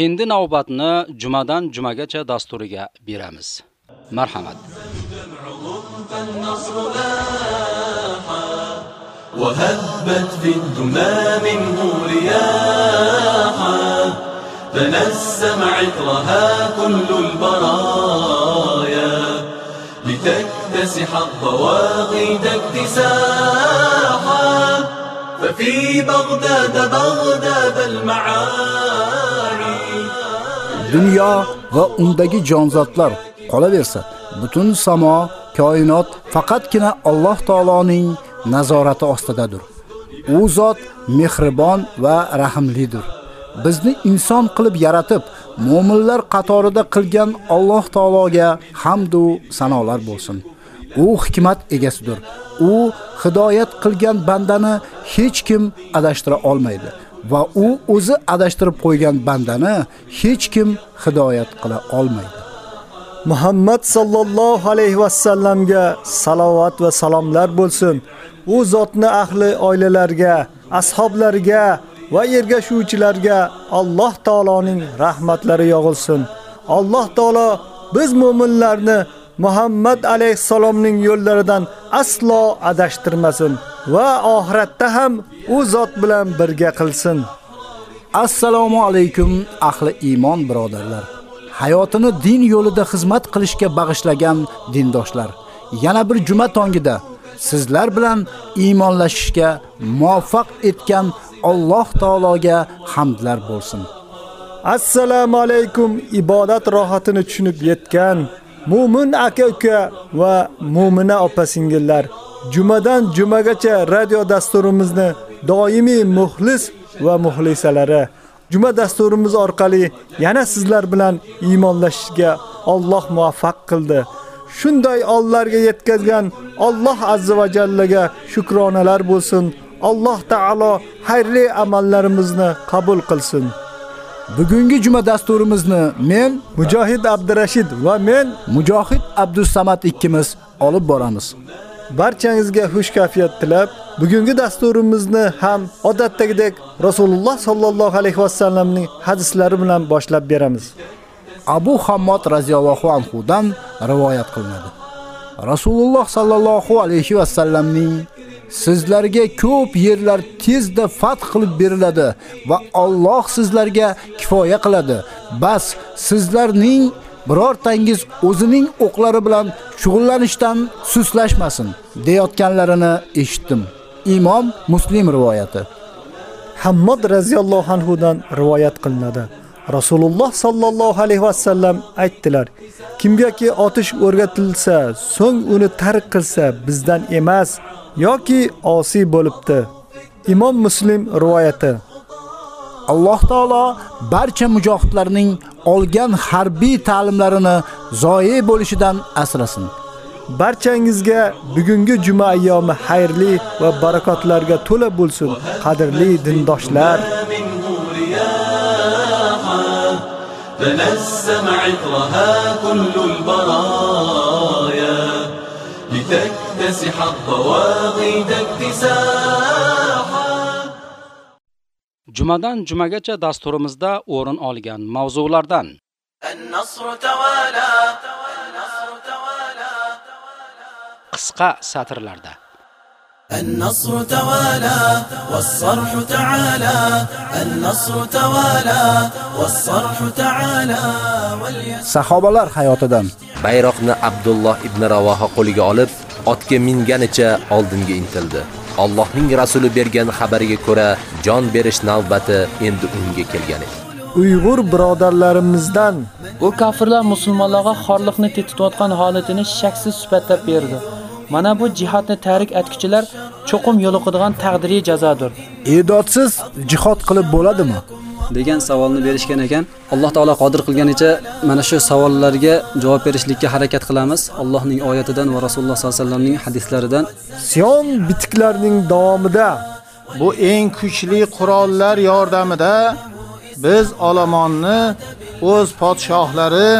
Endi navbatni jumadan jumagacha dasturiga beramiz. Marhamat. وهبت في الدمى منه رياحا تنسم عطرها كل البرايا لتكتسح الضواغيد اكتساحا ففي بغداد بغداد المعاني dunyo va undagi jonzotlar qolaversa, butun samo, koinot faqatgina Alloh taoloning nazorati ostidadir. U zot mehribon va rahimlidir. Bizni inson qilib yaratib, mu'minlar qatorida qilgan Alloh taologa hamd va sanolar bo'lsin. U hikmat egasidir. U hidoyat qilgan bandani hech kim adashtira olmaydi. Va u o'zi adashtirib qo'ygan bandani hech kim hidoyat qila olmaydi. Muhammad sallallohu alayhi va sallamga salovat va salomlar bo'lsin. U zotni ahli oilalarga, ashablariga va ergashuvchilarga Alloh taoloning rahmatlari yog'ilsin. Alloh taolo biz mu'minlarni Muhammad alayhisalomning yo'llaridan aslo adashtirmasin va oxiratda ham u zot bilan birga qilsin. Assalomu alaykum ahli iymon birodarlar. Hayotini din yo'lida xizmat qilishga bag'ishlagan dindoshlar. Yana bir juma tongida sizlar bilan iymonlashishga muvaffaq etgan Alloh taologa hamdlar bo'lsin. Assalomu alaykum ibodat rohatini tushunib yetgan Mu'min aka-uka va mu'mina opa-singillar, jumadan jumagacha radio dasturimizni doimiy muxlis va muxlisalari Juma dasturimiz orqali yana sizlar bilan iymonlashishga Alloh muvaffaq qildi. Shunday onlarga yetkazgan Alloh azza va jallaga shukronalar bo'lsin. Alloh taolo xayrli amallarimizni qabul qilsin. Bugungi juma dasturimizni men Mujohid Abdurashid va men Mujohid Abdusamad ikkimiz olib boramiz. Barchangizga xush kayfiyat tilab, bugungi dasturimizni ham odatdagidek Rasululloh sallallohu alayhi va sallamning hadislari bilan boshlab beramiz. Abu Hammod radhiyallohu anhu dan rivoyat qilinadi. Rasululloh sallallohu alayhi va sallamning sizlarga ko'p yerlar tezda fath qilib beriladi va Alloh sizlarga kifoya qiladi. Bas sizlarning birortangiz o'zining o'qlari bilan shug'ullanishdan suslashmasin deyotganlarini eshitdim. Imom Muslim rivoyati. Hammod raziyallohu anhu dan rivoyat qilinadi. Rasululloh sallallohu alayhi va sallam aytdilar: Kimgaki otish o'rgatilsa, so'ng uni tark qilsa, bizdan emas, yoki osiy bo'libdi. Imom Muslim rivoyati. Alloh taolo barcha mujohidlarning olgan harbiy ta'limlarini zoyi bo'lishidan asrasin. Barchangizga bugungi juma ayyomi xayrli va barakotlarga to'la bo'lsin, qadrli dindoshlar. تنسم عطرها كل البرايا لتكتسح الضواغيد اكتساحا Jumadan jumagacha dasturimizda o'rin olgan mavzulardan النصر توالى النصر توالى qisqa satrlarda النصر توالى والصرح تعالى النصر توالى والصرح تعالى واليسر Sahobalar hayotidan Bayroqni Abdulloh ibn Ravoha qo'liga olib, otga minganicha oldinga intildi. Allohning rasuli bergan xabariga ko'ra, jon berish navbati endi unga kelgan edi. Uyg'ur birodarlarimizdan U kofirlar musulmonlarga xorliqni tetitayotgan holatini shaksiz sifatlab berdi. Mana bu jihatni tarik etkichilar cho'qim yo'liqadigan taqdiriy jazodir. e'dodsiz jihod qilib bo'ladimi? degan savolni berishgan ekan. Alloh taolo qodir qilganicha mana shu savollarga javob berishlikka harakat qilamiz. Allohning oyatidan va Rasululloh sollallohu alayhi vasallamning hadislaridan Sion bitiklarning davomida Bu eng kuchli qurollar yordamida biz olomonni o'z podshohlari,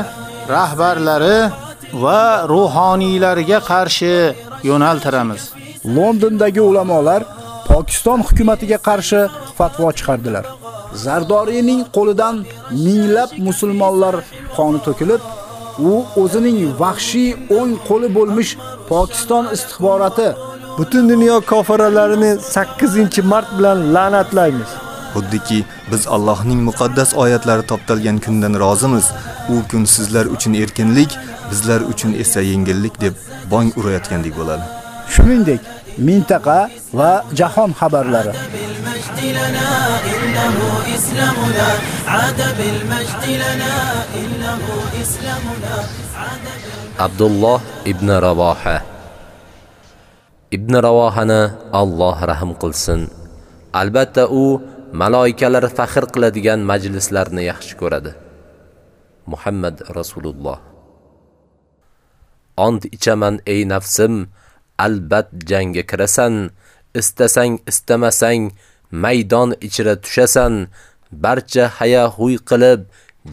rahbarlari va ruhoniylarga qarshi yo'naltiramiz. Londondagi ulamolar Pokiston hukumatiga qarshi fatvo chiqardilar. Zardoriyning qo'lidan minglab musulmonlar qoni to'kilib, u o'zining vahshiy o'ng qo'li bo'lmish Pokiston istixboroti butun dunyo kofiralarini 8-mart bilan la'natlaymiz. Xuddiki biz Allohning muqaddas oyatlari toptalgan kundan rozimiz. U kun sizlar uchun erkinlik, bizlar uchun esa yengillik deb bong urayotgandek bo'ladi. Shuningdek, mintaqa va jahon xabarlari Abdulloh ibn Ravoha Ibn Ravohani Alloh rahim qilsin. Albatta u maloikalar faxr qiladigan majlislarni yaxshi ko'radi. Muhammad Rasululloh ont ichaman ey nafsim, albat jangga kirasan, istasang istamasang maydon ichra tushasan, barcha haya huy qilib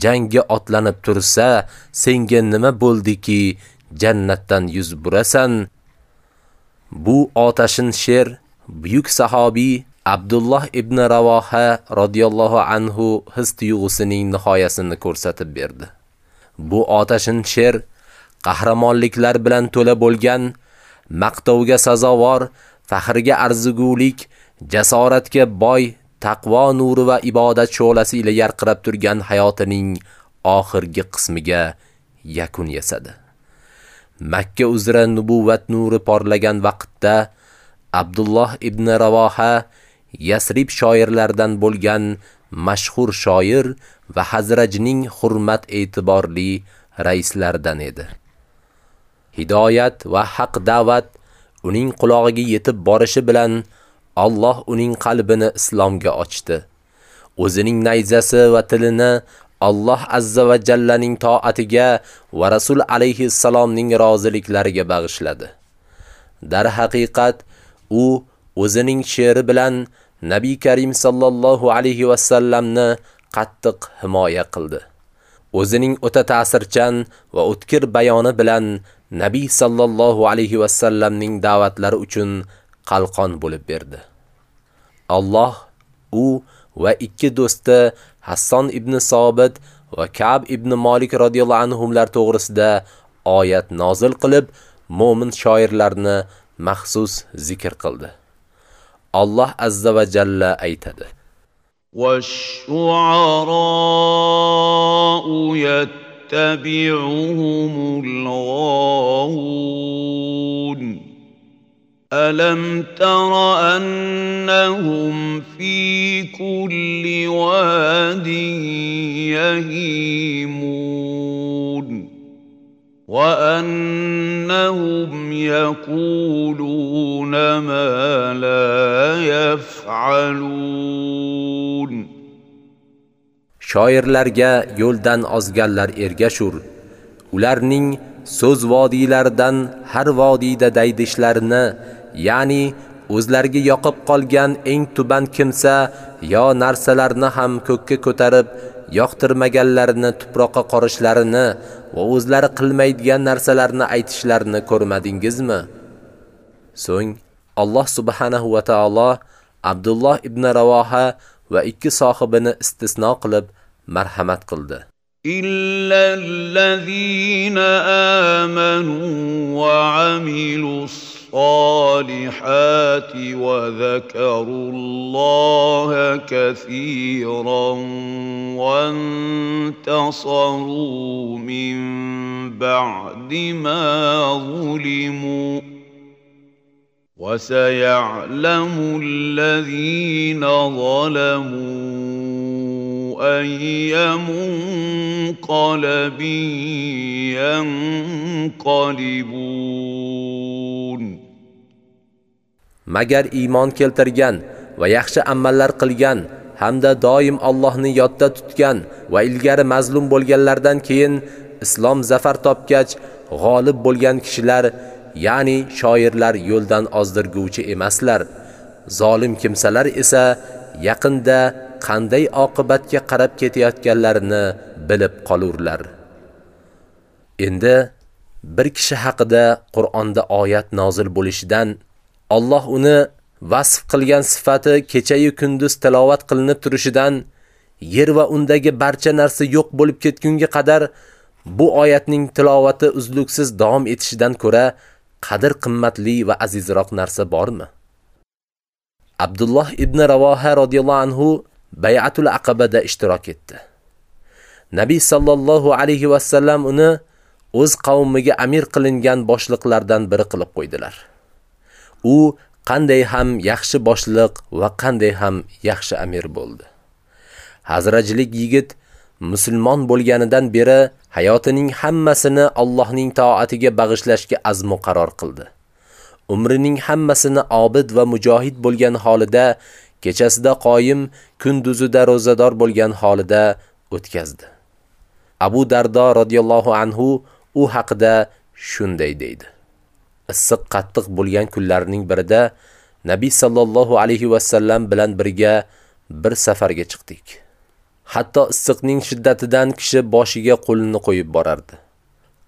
jangga otlanib tursa, senga nima bo'ldiki, jannatdan yuz burasan? Bu otashin sher buyuk sahobiy Abdulloh ibn Ravoha radhiyallohu anhu his tuyg'usining nihoyasini ko'rsatib berdi. Bu otashin sher qahramonliklar bilan to'la bo'lgan, maqtovga sazovor, faxrga arzigulik, jasoratga boy, taqvo nuri va ibodat sho'lasi ila yarqirab turgan hayotining oxirgi qismiga yakun yasadi. Makka uzra nubuvvat nuri porlagan vaqtda Abdulloh ibn Ravoha Yasrib shoirlardan bo'lgan mashhur shoir va Hazrajning hurmat e'tiborli raislaridan edi. Hidoyat va haq da'vat uning qulog'iga yetib borishi bilan Alloh uning qalbini islomga ochdi. O'zining nayzasi va tilini Alloh azza va jallaning toatiga va Rasul alayhi salomning roziliklariga bag'ishladi. Dar haqiqat u o'zining she'ri bilan Nabiy Karim sallallohu alayhi va sallamni qattiq himoya qildi. O'zining o'ta ta'sirchan va o'tkir bayoni bilan Nabiy sallallohu alayhi va sallamning da'vatlari uchun qalqon bo'lib berdi. Alloh u va ikki do'sti Hasson ibn Sobit va Ka'b ibn Malik radhiyallohu anhumlar to'g'risida oyat nozil qilib, mo'min shoirlarni maxsus zikr qildi. Alloh azza va jalla aytadi: والشعراء يتبعهم الغاوون ألم تر أنهم في كل واد يهيمون وأنهم يقولون ما لا يفعلون Shoirlarga yo'ldan ozganlar ergashur. Ularning so'z vodiylaridan har vodiyda daydishlarini, ya'ni o'zlariga yoqib qolgan eng tuban kimsa yo narsalarni ham ko'kka ko'tarib, yoqtirmaganlarini tuproqqa qorishlarini va o'zlari qilmaydigan narsalarni aytishlarini ko'rmadingizmi? So'ng Alloh subhanahu va taolo Abdulloh ibn Ravoha va ikki sohibini istisno qilib marhamat qildi. إلا الذين آمنوا وعملوا الصالحات وذكروا الله كثيرا وانتصروا من بعد ما ظلموا وسيعلم الذين ظلموا أي منقلب ينقلبون Magar iymon keltirgan va yaxshi amallar qilgan hamda doim Allohni yodda tutgan va ilgari mazlum bo'lganlardan keyin islom zafar topgach g'olib bo'lgan kishilar, ya'ni shoirlar yo'ldan ozdirguvchi emaslar. Zolim kimsalar esa yaqinda qanday oqibatga qarab ketayotganlarini bilib qolurlar. Endi bir kishi haqida Qur'onda oyat nozil bo'lishidan Alloh uni vasf qilgan sifati kecha-yu kunduz tilovat qilinib turishidan yer va undagi barcha narsa yo'q bo'lib ketgunga qadar bu oyatning tilovati uzluksiz davom etishidan ko'ra qadr qimmatli va azizroq narsa bormi? Abdulloh ibn Ravoha radhiyallohu anhu bay'atul aqabada ishtirok etdi. Nabiy sallallohu alayhi va sallam uni o'z qavmiga amir qilingan boshliqlardan biri qilib qo'ydilar. U qanday ham yaxshi boshliq va qanday ham yaxshi amir bo'ldi. Hazrajlik yigit musulmon bo'lganidan beri hayotining hammasini Allohning toatiga bag'ishlashga azmu qaror qildi. Umrining hammasini obid va mujohid bo'lgan holida, kechasida qoyim, kunduzida rozador bo'lgan holida o'tkazdi. Abu Dardo radhiyallohu anhu u haqida shunday deydi. Issiq qattiq bo'lgan kunlarning birida Nabiy sallallohu alayhi va sallam bilan birga bir safarga chiqdik. Hatto issiqning shiddatidan kishi boshiga qo'lini qo'yib borardi.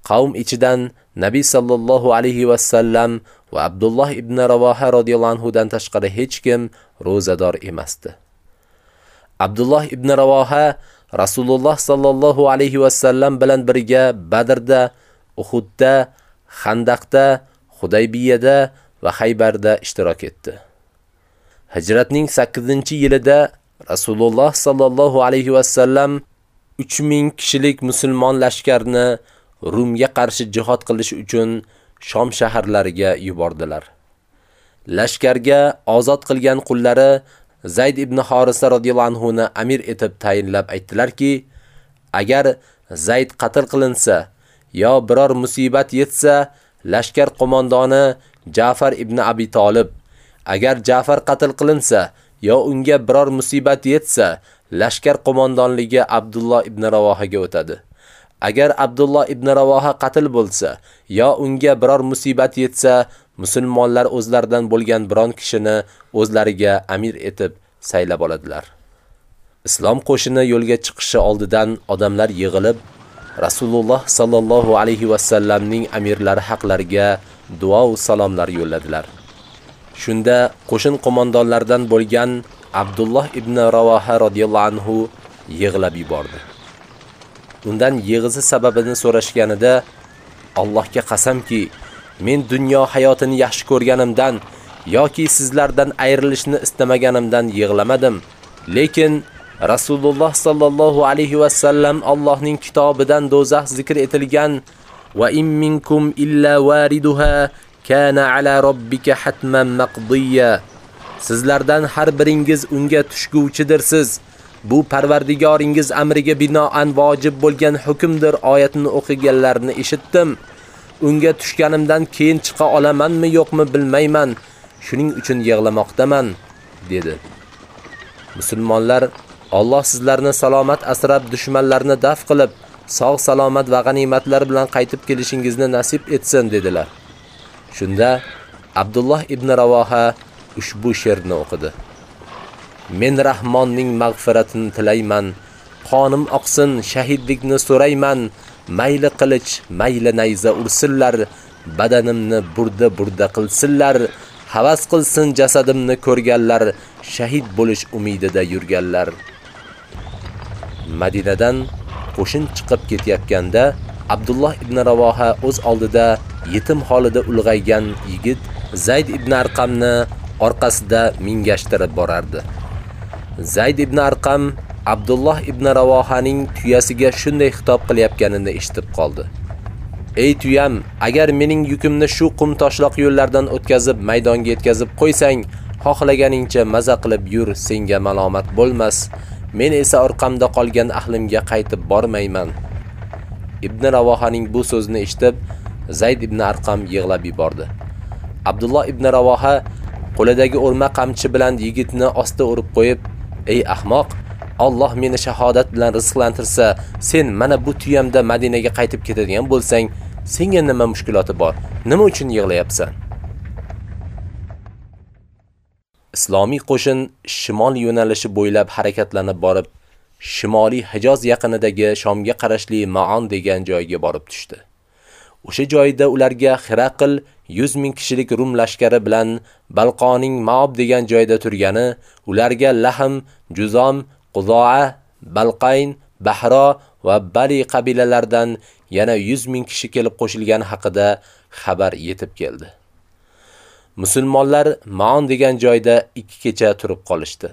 Qavm ichidan Nabiy sallallohu alayhi va sallam va Abdulloh ibn Ravoha radhiyallohu anhu dan tashqari hech kim rozador emasdi. Abdulloh ibn Ravoha Rasululloh sallallohu alayhi va sallam bilan birga Badrda, Uhudda, Xandaqda, Hudaybiyada va Haybarda ishtirok etdi. Hijratning 8-yilida Rasululloh sallallohu alayhi va sallam 3000 kishilik musulmon lashkarni Rumga qarshi jihad qilish uchun Shom shaharlariga yubordilar. Lashkarga ozod qilgan qullari Zayd ibn Horisa radhiyallohu anhu ni amir etib tayinlab aytdilarki, agar Zayd qatl qilinsa yo biror musibat yetsa, lashkar qo'mondoni Ja'far ibn Abi Talib, agar Ja'far qatl qilinsa yo unga biror musibat yetsa, lashkar qo'mondonligi Abdulloh ibn Ravohaga o'tadi. Agar Abdulloh ibn Ravoha qatl bo'lsa yo unga biror musibat yetsa, musulmonlar o'zlaridan bo'lgan biron kishini o'zlariga amir etib saylab oladilar. Islom qo'shini yo'lga chiqishi oldidan odamlar yig'ilib, Rasululloh sallallohu alayhi va sallamning amirlari haqlariga duo va salomlar yo'lladilar. Shunda qo'shin qo'mondonlaridan bo'lgan Abdulloh ibn Ravoha radhiyallohu anhu yig'lab yubordi. Undan yig'izi sababini so'rashganida Allohga qasamki, men dunyo hayotini yaxshi ko'rganimdan yoki sizlardan ayrilishni istamaganimdan yig'lamadim, lekin Rasululloh sallallohu alayhi va sallam Allohning kitobidan do'zax zikr etilgan va in minkum illa wariduha kana ala robbika hatman maqdiya. Sizlardan har biringiz unga tushguvchidirsiz. Bu Parvardigoringiz amriga binoan vojib bo'lgan hukmdir oyatini o'qiganlarni eshitdim. Unga tushganimdan keyin chiqa olamanmi yo'qmi bilmayman. Shuning uchun yig'lamoqdaman, dedi. Musulmonlar Alloh sizlarni salomat asrab dushmanlarni daf qilib, sog' salomat va g'animatlar bilan qaytib kelishingizni nasib etsin dedilar. Shunda Abdulloh ibn Ravoha ushbu she'rni o'qidi. Men Rahmonning mag'firatini tilayman, qonim oqsin, shahidlikni so'rayman, mayli qilich, mayli nayza ursinlar, badanimni burda-burda qilsinlar, havas qilsin jasadimni ko'rganlar, shahid bo'lish umidida yurganlar. Madinadan qo'shin chiqib ketayotganda Abdulloh ibn Ravoha o'z oldida yetim holida ulg'aygan yigit Zayd ibn Arqamni orqasida mingashtirib borardi. Zayd ibn Arqam Abdulloh ibn Ravohaning tuyasiga shunday xitob qilyapganini eshitib qoldi. Ey tuyam, agar mening yukimni shu qum toshloq yo'llardan o'tkazib maydonga yetkazib qo'ysang, xohlaganingcha maza qilib yur, senga malomat bo'lmas. Men esa orqamda qolgan ahlimga qaytib bormayman. Ibn Ravohaning bu so'zini eshitib, Zayd ibn Arqam yig'lab yubordi. Abdulloh ibn Ravoha qo'lidagi o'rma qamchi bilan yigitni osti urib qo'yib, "Ey ahmoq, Alloh meni shahodat bilan rizqlantirsa, sen mana bu tuyamda Madinaga qaytib ketadigan bo'lsang, senga nima mushkuloti bor? Nima uchun yig'layapsan?" Islomiy qo'shin shimol yo'nalishi bo'ylab harakatlanib borib, shimoliy Hijoz yaqinidagi Shomga qarashli Ma'on degan joyga borib tushdi. O'sha joyda ularga Xiraql 100 ming kishilik Rum lashkari bilan Balqoning Ma'ob degan joyda turgani, ularga Lahm, Juzom, Quzoa Balqayn, Bahro va Bali qabilalaridan yana 100 ming kishi kelib qo'shilgani haqida xabar yetib keldi. Musulmonlar Maon degan joyda 2 kecha turib qolishdi.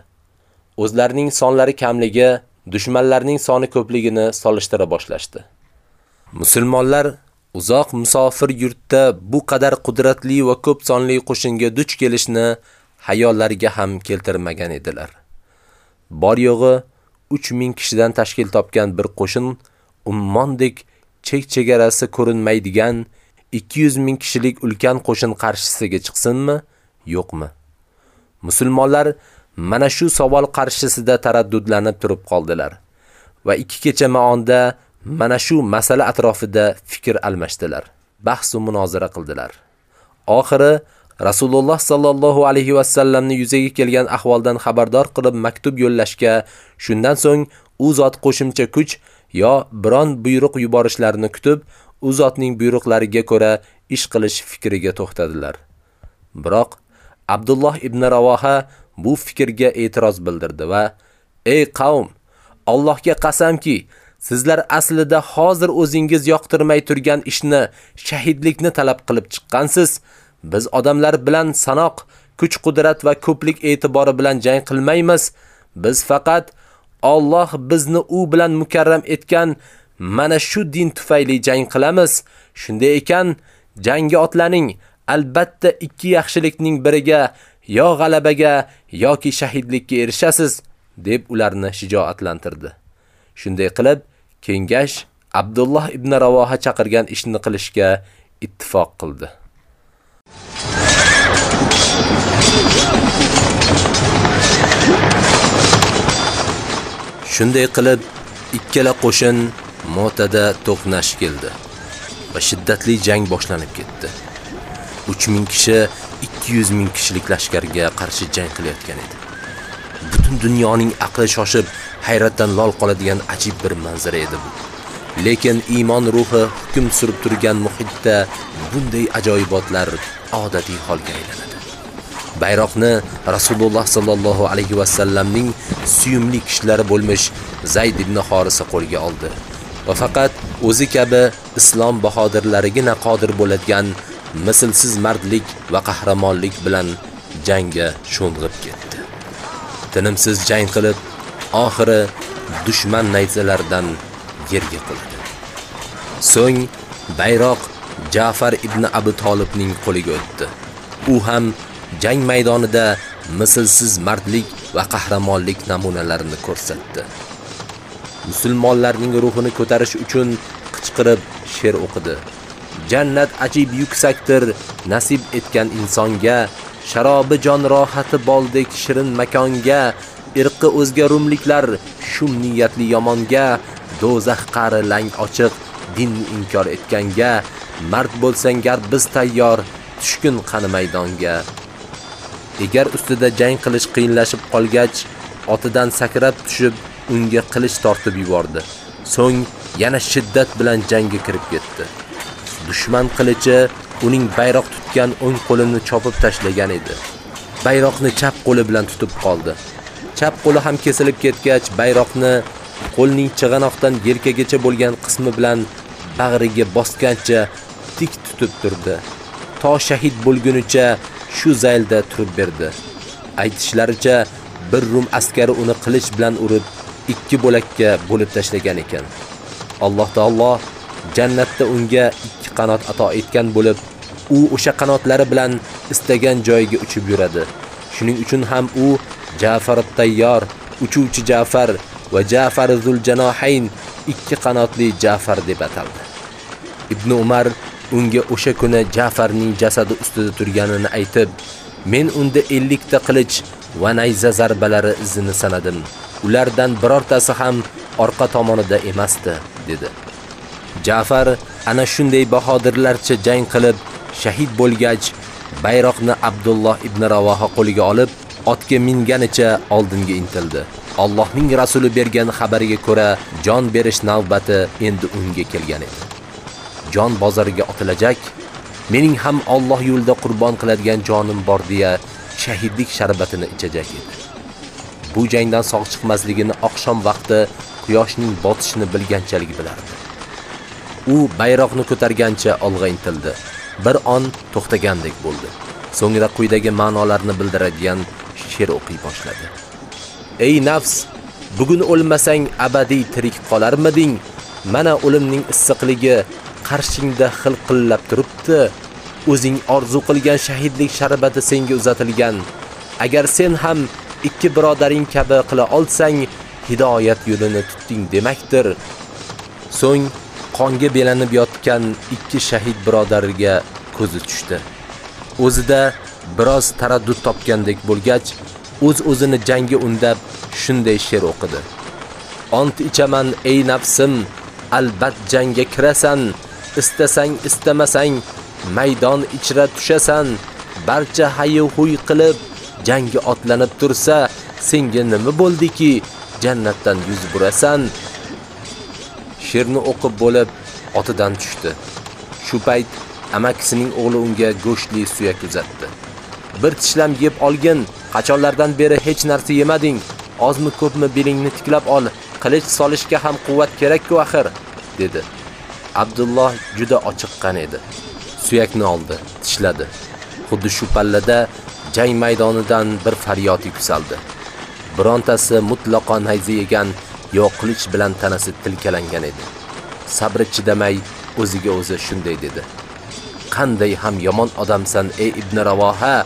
O'zlarining sonlari kamligi dushmanlarning soni ko'pligini solishtira boshlashdi. Musulmonlar uzoq musofir yurtda bu qadar qudratli va ko'p sonli qo'shinga duch kelishni hayollariga ham keltirmagan edilar. Bor yo'g'i 3000 kishidan tashkil topgan bir qo'shin ummondek chek-chegarasi ko'rinmaydigan 200 ming kishilik ulkan qo'shin qarshisiga chiqsinmi, yo'qmi? Musulmonlar mana shu savol qarshisida taraddudlanib turib qoldilar va ikki kecha maonda mana shu masala atrofida fikr almashdilar, bahs va munozara qildilar. Oxiri Rasululloh sallallohu alayhi va sallamni yuzaga kelgan ahvoldan xabardor qilib maktub yo'llashga, shundan so'ng u zot qo'shimcha kuch yo biron buyruq yuborishlarini kutib, u zotning buyruqlariga ko'ra ish qilish fikriga to'xtadilar. Biroq Abdulloh ibn Ravoha bu fikrga e'tiroz bildirdi va: "Ey qavm, Allohga qasamki, sizlar aslida hozir o'zingiz yoqtirmay turgan ishni, shahidlikni talab qilib chiqqansiz. Biz odamlar bilan sanoq, kuch-qudrat va ko'plik e'tibori bilan jang qilmaymiz. Biz faqat Alloh bizni u bilan mukarram etgan mana shu din tufayli jang qilamiz. Shunday ekan, jangga otlaning. Albatta ikki yaxshilikning biriga yo g'alabaga yoki shahidlikka erishasiz, deb ularni shijoatlantirdi. Shunday qilib, kengash Abdulloh ibn Ravoha chaqirgan ishni qilishga ittifoq qildi. Shunday qilib, ikkala qo'shin Motada to'qnash keldi va shiddatli jang boshlanib ketdi. 3000 kishi 200 ming kishilik lashkarga qarshi jang qilayotgan edi. Butun dunyoning aqli shoshib, hayratdan lol qoladigan ajib bir manzara edi bu. Lekin iymon ruhi hukm surib turgan muhitda bunday ajoyibotlar odatiy holga aylanadi. Bayroqni Rasululloh sallallohu alayhi va sallamning suyumli kishilari bo'lmish Zayd ibn Xorisa qo'lga oldi. Va faqat o'zi kabi islom bahodirlarigina qodir bo'ladigan mislsiz mardlik va qahramonlik bilan jangga sho'ng'ib ketdi. Tinimsiz jang qilib, oxiri dushman nayzalaridan yerga qildi. So'ng bayroq Ja'far ibn Abi Talibning qo'liga o'tdi. U ham jang maydonida mislsiz mardlik va qahramonlik namunalarini ko'rsatdi. Musulmonlarning ruhini ko'tarish uchun qichqirib she'r o'qidi. Jannat ajib yuksakdir nasib etgan insonga, sharobi jon rohati boldek shirin makonga, irqi o'zga rumliklar shum niyatli yomonga, do'zax qari lang ochiq din inkor etganga, mard bo'lsang gar biz tayyor, tushkun qani maydonga. Egar ustida jang qilish qiyinlashib qolgach, otidan sakrab tushib, unga qilich tortib yubordi. So'ng yana shiddat bilan jangga kirib ketdi. Dushman qilichi uning bayroq tutgan o'ng qo'lini chopib tashlagan edi. Bayroqni chap qo'li bilan tutib qoldi. Chap qo'li ham kesilib ketgach, bayroqni qo'lning chig'anoqdan yelkagacha bo'lgan qismi bilan bag'riga bosgancha tik tutib turdi. To shahid bo'lgunicha shu zaylda turib berdi. Aytishlaricha bir rum askari uni qilich bilan urib ikki bo'lakka bo'lib tashlagan ekan. Alloh taolo jannatda unga ikki qanot ato etgan bo'lib, u o'sha qanotlari bilan istagan joyiga uchib yuradi. Shuning uchun ham u Ja'far at-Tayyor, uchuvchi Ja'far va Ja'far Zuljanohayn ikki qanotli Ja'far deb ataldi. Ibn Umar unga o'sha kuni Ja'farning jasadi ustida turganini aytib, men unda 50 ta qilich va nayza zarbalari izini sanadim. Ulardan birortasi ham orqa tomonida emasdi, dedi. Ja'far ana shunday bahodirlarcha jang qilib shahid bo'lgach, bayroqni Abdulloh ibn Ravoha qo'liga olib, otga minganicha oldinga intildi. Allohning rasuli bergan xabariga ko'ra, jon berish navbati endi unga kelgan edi. Jon bozoriga otilajak, mening ham Alloh yo'lida qurbon qiladigan jonim bor deya shahidlik sharbatini ichajak edi. bu jangdan sog' chiqmasligini oqshom vaqti quyoshning botishini bilganchalik bilardi. U bayroqni ko'targancha olg'a intildi. Bir on to'xtagandek bo'ldi. So'ngra quyidagi ma'nolarni bildiradigan she'r o'qiy boshladi. Ey nafs, bugun o'lmasang abadiy tirik qolarmiding? Mana o'limning issiqligi qarshingda xilqillab turibdi. O'zing orzu qilgan shahidlik sharbati senga uzatilgan. Agar sen ham ikki birodaring kabi qila olsang, hidoyat yo'lini tutding demakdir. So'ng qonga belanib yotgan ikki shahid birodariga ko'zi tushdi. O'zida biroz taraddud topgandek bo'lgach, o'z-o'zini jangga undab shunday she'r o'qidi. Ont ichaman ey nafsim, albat jangga kirasan, istasang istamasang maydon ichra tushasan, barcha hayy-huy qilib jangga otlanib tursa, senga nima bo'ldiki, jannatdan yuz burasan? She'rni o'qib bo'lib otidan tushdi. Shu payt amakisining o'g'li unga go'shtli suyak uzatdi. Bir tishlam yeb olgin, qachonlardan beri hech narsa yemading. Ozmi ko'pmi belingni tiklab ol, qilich solishga ham quvvat kerak-ku axir, dedi. Abdulloh juda ochiqqan edi. Suyakni oldi, tishladi. Xuddi shu pallada jang maydonidan bir faryod yuksaldi. Birontasi mutlaqo nayza yegan yo qilich bilan tanasi tilkalangan edi. Sabri chidamay o'ziga o'zi shunday dedi. Qanday ham yomon odamsan ey Ibn Ravoha,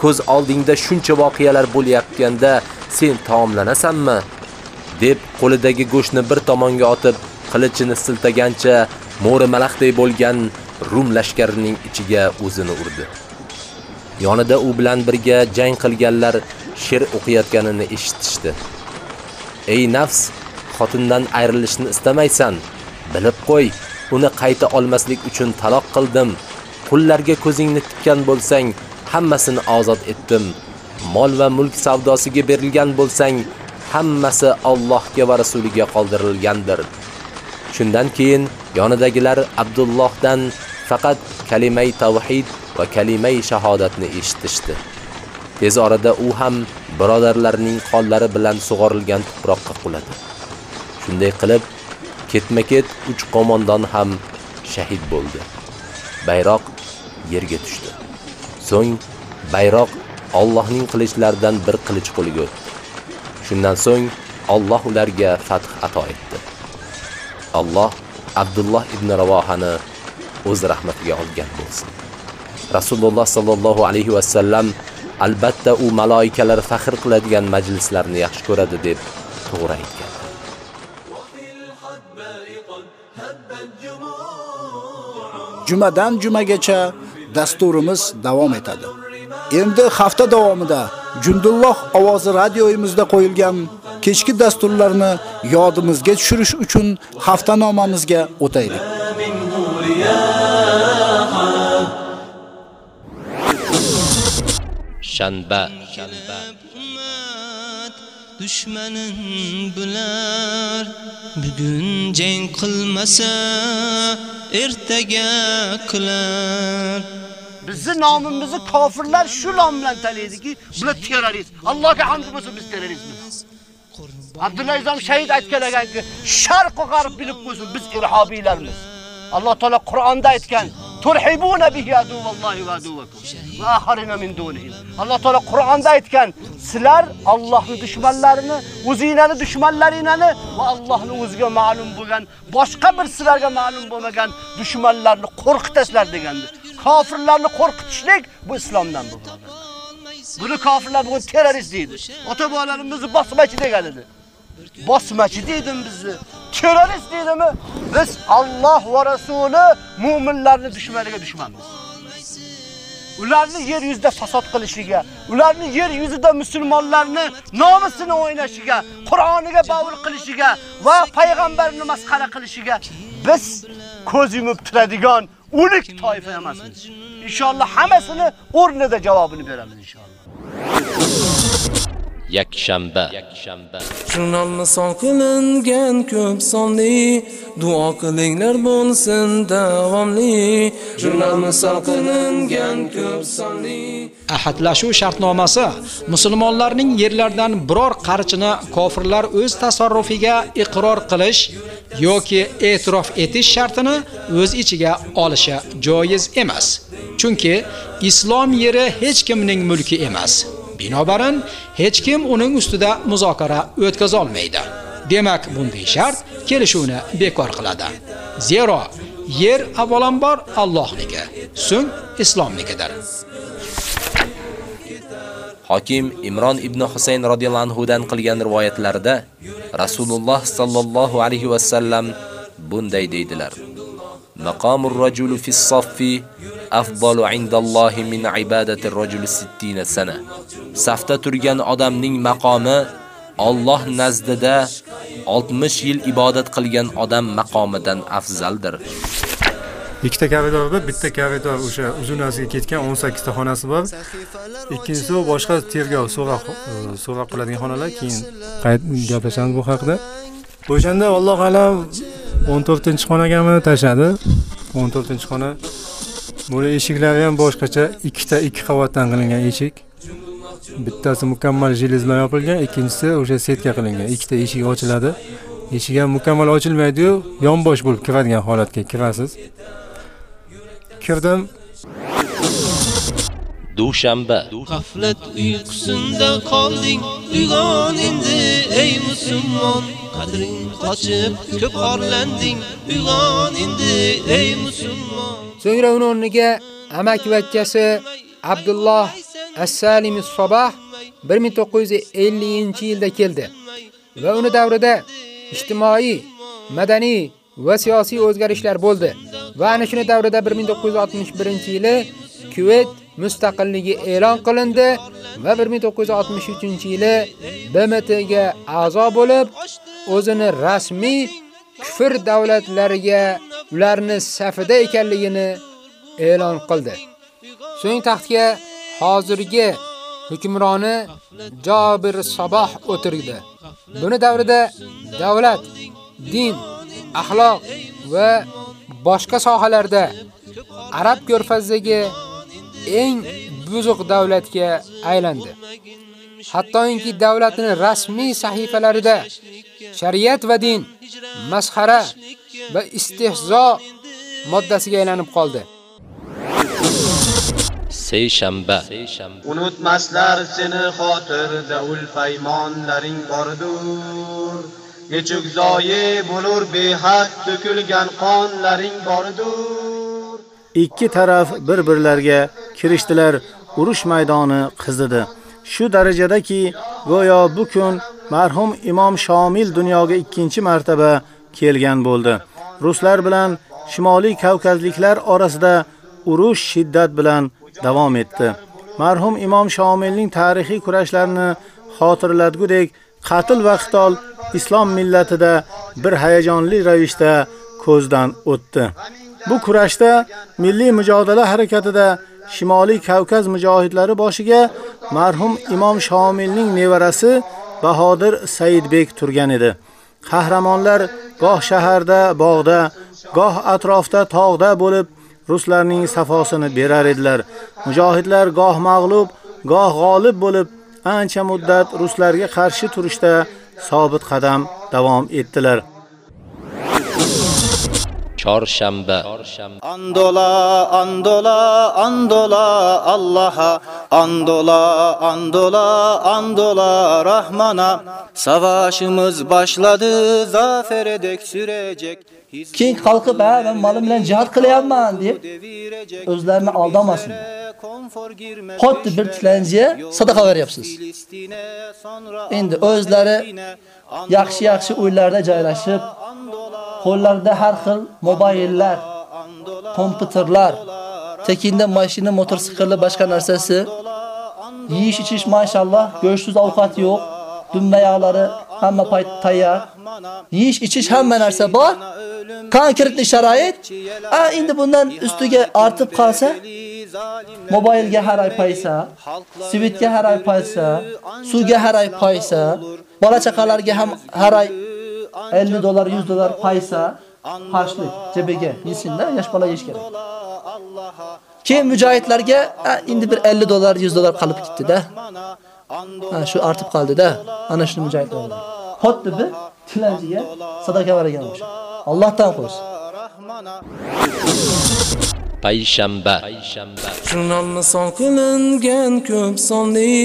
ko'z oldingda shuncha voqealar bo'layotganda sen taomlanasanmi? deb qo'lidagi go'shtni bir tomonga otib, qilichini siltagancha mo'ri malaxday bo'lgan Rum lashkarining ichiga o'zini urdi. Yonida u bilan birga jang qilganlar she'r o'qiyotganini eshitishdi. Ey nafs, xotindan ayrilishni istamaysan? Bilib qo'y, uni qayta olmaslik uchun taloq qildim. Qullarga ko'zingni tikkan bo'lsang, hammasini ozod etdim. Mol va mulk savdosiga berilgan bo'lsang, hammasi Allohga va rasuliga qoldirilgandir. Shundan keyin yonidagilar Abdullohdan faqat kalimay tavhid va kalimay shahodatni eshitishdi. Tez orada u ham birodarlarining qonlari bilan sug'orilgan tuproqqa quladi. Shunday qilib, ketma-ket uch qo'mondon ham shahid bo'ldi. Bayroq yerga tushdi. So'ng bayroq Allohning qilichlaridan bir qilich qo'liga o'tdi. Shundan so'ng Alloh ularga fath ato etdi. Alloh Abdulloh ibn Ravohani o'z rahmatiga olgan bo'lsin. Rasululloh sallallohu alayhi va sallam albatta u maloyikalar faxr qiladigan majlislarni yaxshi ko'radi deb to'g'ri aytgan. Jumadan jumagacha dasturimiz davom etadi. Endi hafta davomida Jundulloh ovozi radioyimizda qo'yilgan kechki dasturlarni yodimizga tushirish uchun haftanomamizga o'taylik. Shanba dushmanin bular bugun jang qilmasa ertaga qilar bizni nomimizni kofirlar shu nom bilan taniydiki, bular terrorist. Allohga hamd bo'lsin biz terroristmiz. Abdulla Izom shahid aytgan ekanki, sharq va g'arb bilib qo'ysin biz irhobiylarmiz. Alloh taolo Qur'onda aytgan, ترحبون به عدو va وعدوكم وآخرين من min dunihim. Alloh taolo Qur'onda aytgan, sizlar Allohning dushmanlarini, o'zingizlarning dushmanlaringni va Allohning o'ziga ma'lum bo'lgan, boshqa bir sizlarga ma'lum bo'lmagan dushmanlarni qo'rqitasizlar degandir. Kofirlarni qo'rqitishlik bu islomdan bu. Buni kofirlar bugün terrorist deydi. Ota-bobolarimizni bosmachi degan edi. Bosmachi deydim bizni. Terrorist deydimi? Biz Alloh va Rasuli mu'minlarni dushmaniga dushmanmiz. Ularni yer yuzida fasod qilishiga, ularni yer yuzida musulmonlarni nomusini o'ynashiga, Qur'oniga bavul qilishiga va payg'ambarni masxara qilishiga biz ko'z yumib turadigan o'lik toifa emasmiz. Inshaalloh hammasini o'rnida javobini beramiz inshaalloh. Yakshanba. Jurnalni son qilingan ko'p sonli. Duo qilinglar bo'lsin davomli. Jurnalni son qilingan ko'p sonli. Ahadlashuv shartnomasi. Musulmonlarning yerlaridan biror qarichini kofirlar o'z tasarrufiga iqror qilish yoki e'tirof etish shartini o'z ichiga olishi joiz emas. Chunki islom yeri hech kimning mulki emas. Binobarin hech kim uning ustida muzokara o'tkaza olmaydi. Demak, bunday shart kelishuvni bekor qiladi. Zero yer avvalambor Allohniki, so'ng islomnikidir. Hokim Imron ibn Husayn radhiyallohu anhu dan qilgan rivoyatlarida Rasululloh sallallohu alayhi va sallam bunday deydilar: مقام الرجل fi saffi afdalu indallohi min ibadati ar-rajuli 60 sana. Safda turgan odamning maqomi Alloh nazdida 60 yil ibodat qilgan odam maqomidan afzaldir. ikkita koridor bor bitta koridor o'sha uzunasiga ketgan 18 ta xonasi bor ikkinchisi boshqa tergov so'roq e, so'roq qiladigan xonalar keyin qayt gaplashamiz bu haqida o'shanda alloh alam 14 xonagami tashladi. 14 xona. Buni eshiklari ham boshqacha ikkita ikki qavatdan qilingan eshik. Bittasi mukammal jelez bilan yopilgan ikkinchisi o'sha setka qilingan. Ikkita eshik ochiladi. Eshik ham mukammal ochilmaydi-yu, yonbosh bo'lib kiradigan holatga kirasiz. Kirdim. dushanba. G'aflat uyqusinda qolding uyg'on endi ey musulmon qadring qochib ko'p orlanding. Uyg'on endi ey musulmon. So'ngra uni o'rniga amakivachchasi Abdulloh As-Salim as-Sabah 1950-yilda keldi. Va uni davrida ijtimoiy, madaniy va siyosiy o'zgarishlar bo'ldi. Va ana shuni davrida 1961-yili Kuveyt mustaqilligi e'lon qilindi va 1963-yili BMTga a'zo bo'lib, o'zini rasmiy kufr davlatlariga ularni safida ekanligini e'lon qildi. So'ng taxtga hozirgi hukmroni Jabir Saboh o'tirdi. Buni davrida davlat, din, axloq va boshqa sohalarda Arab ko'rfazidagi eng buzuq davlatga aylandi. Hattoki davlatning rasmiy sahifalarida shariat va din, masxara va istehzo moddasiga aylanib qoldi. Seyshanba Unutmaslar seni xotirda ul paymonlaring bordur. Nechuk zoyi bo'lur behad to'kilgan qonlaring bordur. Ikki taraf bir-birlarga kirishdilar, urush maydoni qizidi. Shu darajadaki go'yo bu kun marhum Imom Shomil dunyoga ikkinchi martaba kelgan bo'ldi. Ruslar bilan Shimoliy Kavkazliklar orasida urush shiddat bilan davom etdi. Marhum Imom Shomilning tarixiy kurashlarini xotirlatgudek qatl va qitol islom millatida bir hayajonli ravishda ko'zdan o'tdi. Bu kurashda milliy mujodala harakatida Shimoliy Kavkaz mujohidlari boshiga marhum Imom Shomilning nevarasi Bahodir Saidbek turgan edi. Qahramonlar goh shaharda, bog'da, goh atrofda tog'da bo'lib ruslarning safosini berar edilar. Mujohidlar goh mag'lub, goh g'olib bo'lib ancha muddat ruslarga qarshi turishda sobit qadam davom ettilar. çarşembe Andola andola andola Allah'a. Andola andola andola Rahman'a. Savaşımız başladı zafer edek sürecek. Ki halkı ben, ben malım ile cihat kılayamam deyip özlerine aldamasın. Hatta bir tüklenciye sadaka ver yapsınız. Şimdi özleri yakşı yakşı uylarda caylaşıp qo'llarida har xil mobillar, kompyuterlar, tekinda mashina, motorsikllar, boshqa narsasi, yeyish ichish mashallah, go'shtsiz ovqat yo'q, dumbayoqlari hamma payt tayyor. Yeyish ichish hamma narsa bor. Konkretli sharoit. A endi bundan ustiga ortib qolsa, mobilga har oy paysa, svetga har oy paysa, suvga har oy paysa, bola chaqalarga ham har oy 50 dollar, 100 dollar paysa, harchlik cebiga yesinda, yosh bola yesh kerak. Keyin mujohidlarga "A, endi bir 50 dollar, 100 dollar qolib ketdi-da. Ha, shu ortib qoldi-da. Ana shuni mujohidlar. Xuddi bir tilanchiga sadaqa bergan o'sha. Allohdan qo'ysin. Payshanba. Jurnal misol qilingan ko'p sonli.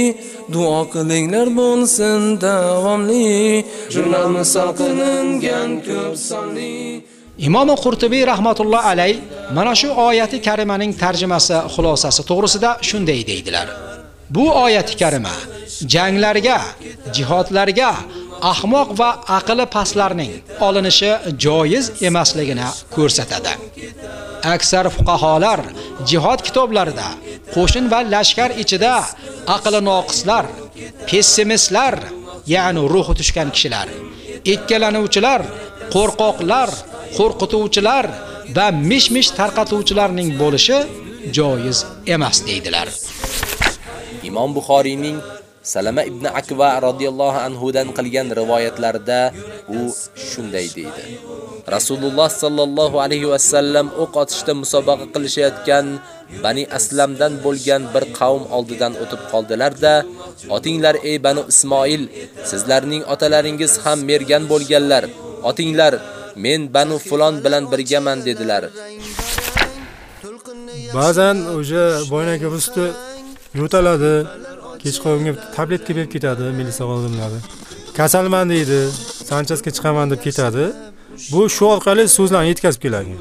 Duo qilinglar bo'lsin davomli. Jurnal misol qilingan ko'p sonli. Imom Qurtubiy rahmatulloh alay mana shu oyati karimaning tarjimasi xulosasi to'g'risida shunday deydilar. Bu oyati karima janglarga, jihodlarga ahmoq va aqli pastlarning olinishi joiz emasligini ko'rsatadi. Aksar fuqaholar jihod kitoblarida qo'shin va lashkar ichida aqli noqislar, pessimistlar, ya'ni ruhi tushgan kishilar, ikkilanuvchilar, qo'rqoqlar, qo'rqituvchilar va mish-mish tarqatuvchilarning bo'lishi joiz emas deydilar. Imom Buxoriyning Salama ibn Akva radhiyallohu anhu dan qilgan rivoyatlarda u shunday deydi. Rasululloh sallallohu alayhi va sallam o'q otishda musobaqa qilishayotgan Bani Aslamdan bo'lgan bir qavm oldidan o'tib qoldilar-da, "Otinglar ey Banu Ismoil, sizlarning otalaringiz ham mergan bo'lganlar. Otinglar, men Banu Fulon bilan birgaman" dedilar. Ba'zan o'sha boynaga usti yo'taladi, kechqurunga tabletka berib ketadi militsiya xodimlari. Kasalman deydi, Sanchasga chiqaman deb ketadi. Bu shu orqali so'zlarni yetkazib keladi.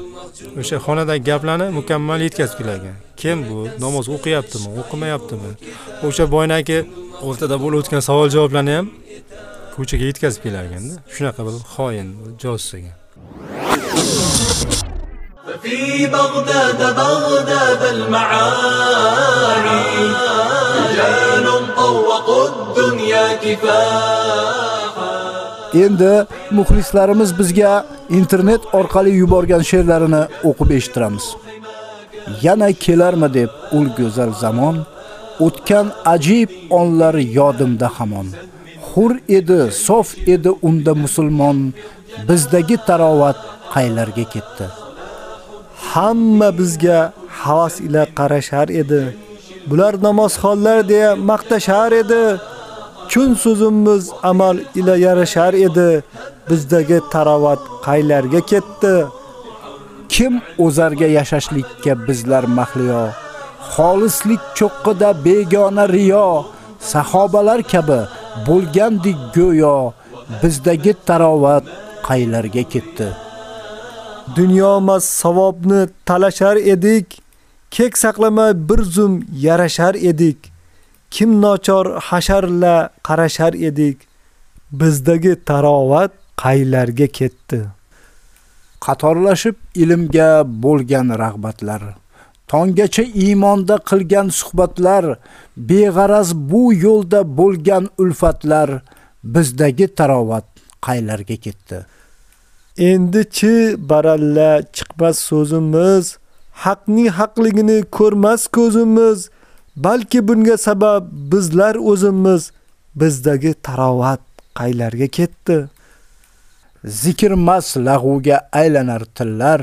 O'sha xonadagi gaplarni mukammal yetkazib keladi. Kim bu? Namoz o'qiyaptimi, o'qimayaptimi? O'sha boynaki o'rtada bo'lib o'tgan savol javoblarni ham ko'chaga yetkazib kelar ekanda. Shunaqa bir xoin, josusga. في بغداد بغداد المعاني رجال طوقوا الدنيا كفاحا Endi muxlislarimiz bizga internet orqali yuborgan she'rlarini o'qib eshittiramiz. Yana kelarmi deb ul go'zal zamon, o'tgan ajib onlar yodimda hamon. Hur edi, sof edi unda musulmon, bizdagi tarovat qaylarga ketdi? Hamma bizga havas ila qarashar edi. Bular namozxonlar deya maqtashar edi. Chun so'zimiz amal ila yarashar edi. Bizdagi tarovat qaylarga ketdi? Kim o'zarga yashashlikka bizlar mahliyo? Xolislik cho'qqida begona riyo, sahobalar kabi bo'lgandik go'yo, bizdagi tarovat qaylarga ketdi? Dunyomas savobni talashar edik, kek saqlamay bir zum yarashar edik. Kim nochor hasharla qarashar edik. Bizdagi tarovat qaylarga ketdi? Qatorlashib ilmga bo'lgan rag'batlar, tonggacha iymonda qilgan suhbatlar, beg'araz bu yo'lda bo'lgan ulfatlar, bizdagi tarovat qaylarga ketdi? Endi-chi baralla chiqmas so'zimiz, haqning haqligini ko'rmas ko'zimiz, balki bunga sabab bizlar o'zimiz, bizdagi tarovat qaylarga ketdi? Zikrmas lag'uga aylanar tillar,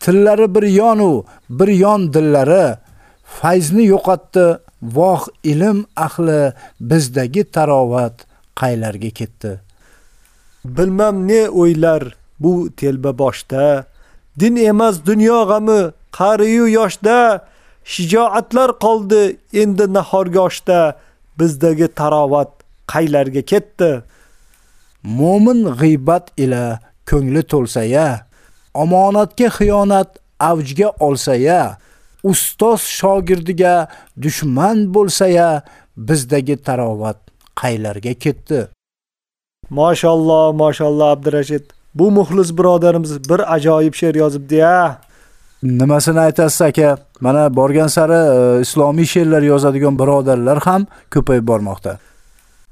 tillari bir yonu, bir yon dillari, fayzni yo'qotdi, voh ilm ahli, bizdagi tarovat qaylarga ketdi? Bilmam ne o'ylar bu telba boshda, din emas dunyo g'ami, qariyu yoshda, shijoatlar qoldi endi nahorgoshda, bizdagi tarovat qaylarga ketdi? Mo'min g'iybat ila ko'ngli to'lsa-ya, omonatga xiyonat avjga olsa-ya, ustoz shogirdiga dushman bo'lsa-ya, bizdagi tarovat qaylarga ketdi? Mashalloh, mashalloh Abdurashid. Bu muxlis birodarimiz bir ajoyib she'r yozibdi-ya. Nimasini aytasiz aka? Mana borgan sari e, islomiy she'rlar yozadigan birodarlar ham ko'payib bormoqda.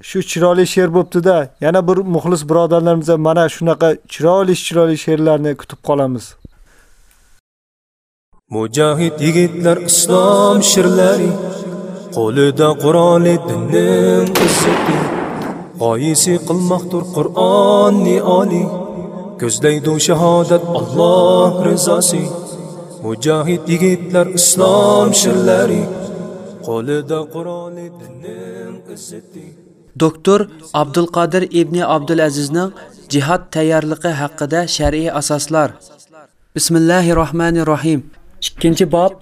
Shu chiroyli she'r bo'pti-da. Yana bir muxlis birodarlarimizdan mana shunaqa chiroyli-chiroyli she'rlarni kutib qolamiz. Mujohid yigitlar islom shirlari qo'lida Qur'oni dinning izzati g'oyisi qilmoqdir Qur'onni oli ko'zlaydi shahodat Alloh rizosi mujohid yigitlar islom shirlari qo'lida quroli dinning izzati Doktor Abdulqodir ibn Abdulazizning jihad tayyorligi haqida shar'iy asoslar. Bismillahirrohmanirrohim. 2-bob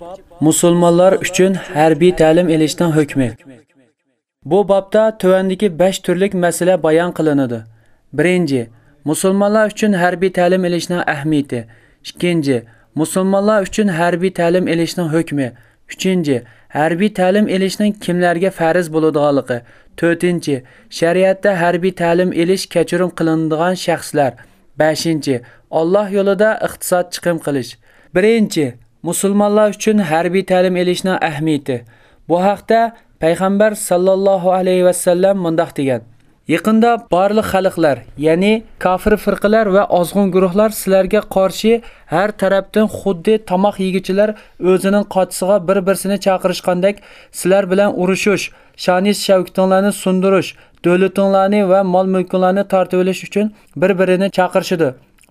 Musulmonlar uchun harbiy ta'lim olishning hukmi. Bu bobda tuvandagi 5 turlik masala bayon qilinadi. 1. Musulmonlar uchun harbiy ta'lim olishning ahamiyati. 2. Musulmonlar uchun harbiy ta'lim olishning hukmi. 3. Harbiy ta'lim olishning kimlarga farz bo'ladiganligi. 4. Shariatda harbiy ta'lim olish kechirim qilinadigan shaxslar. 5. Alloh yo'lida iqtisod chiqim qilish. 1. Musulmonlar uchun harbiy ta'lim olishning ahamiyati. Bu haqda payg'ambar sallallohu alayhi va sallam mundaq degan: Yaqinda barliq xalqlar, ya'ni kofir firqalar va ozg'un guruhlar sizlarga qarshi har tarafdan xuddi tomoq yegichilar o'zining qotisiga bir-birsini chaqirishgandek sizlar bilan urushish, shoniz shavkatinglarni sundirish, davlatinglarni va mol-mulkinglarni tortib olish uchun bir-birini chaqirishdi.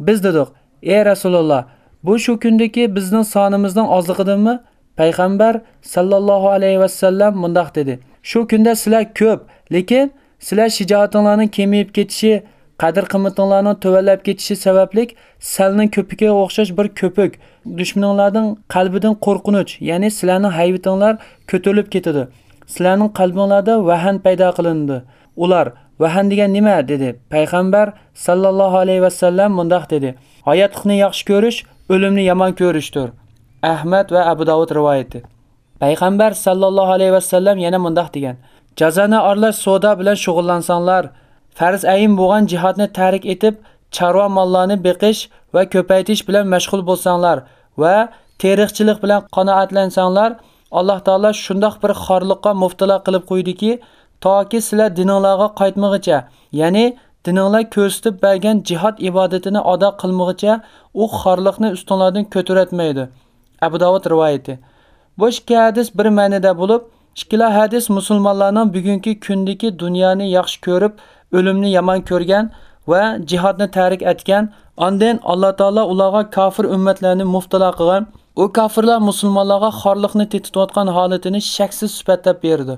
Biz dedik: "Ey Rasululloh, bu shu kundagi bizning sonimizning ozlig'idimi?" Payg'ambar sallallohu alayhi va sallam mundaq dedi: "Shu kunda sizlar ko'p, lekin sizlar shijoatinglarning kemayib ketishi, qadr qimmatinglarning tuvalab ketishi sababli salning ko'piga o'xshash bir ko'pik dushmanlarning qalbidan qo'rqinch, ya'ni sizlarning hayvitinglar ko'tarilib ketadi. Sizlarning qalbinglarda vahan paydo qilindi. Ular vahan degan nima dedi? Payg'ambar sallallohu alayhi va sallam dedi: Hayotni yaxshi ko'rish, o'limni yomon ko'rishdir. Ahmad va Abu Dovud rivoyati. Payg'ambar sallallohu alayhi va sallam yana mundoq degan: Jazana orlash savdo bilan shug'ullansanglar, farz ayin bo'lgan jihodni tark etib, chorva mollarni beqish va ko'paytirish bilan mashg'ul bo'lsanglar va teriqchilik bilan qanoatlansanglar, Alloh taolo shundoq bir xorliqqa muftalo qilib qo'ydiki, toki sizlar dininglarga qaytmag'icha, ya'ni dininglar ko'rsatib bergan jihod ibodatini ado qilmag'icha u xorliqni ustunlardan ko'taratmaydi. Abu Dovud rivoyati. Bu ikki hadis bir ma'noda bo'lib, ikkala hadis musulmonlarning bugungi kundagi dunyoni yaxshi ko'rib, o'limni yomon ko'rgan va jihodni tark etgan, ondan Alloh taolo ularga kofir ummatlarni muftalo qilgan, u kofirlar musulmonlarga xorliqni tetitayotgan holatini shaksiz sifatda berdi.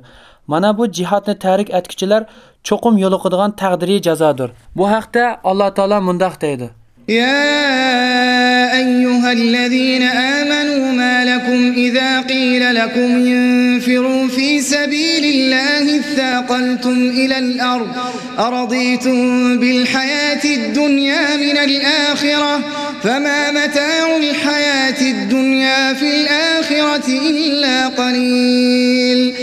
Mana bu jihodni tark etguchilar cho'qim yo'liqadigan taqdiriy jazodir. Bu haqda Alloh taolo mundoq deydi: يا أيها الذين آمنوا ما لكم إذا قيل لكم انفروا في سبيل الله اثاقلتم إلى الأرض أرضيتم بالحياة الدنيا من الآخرة فما متاع الحياة الدنيا في الآخرة إلا قليل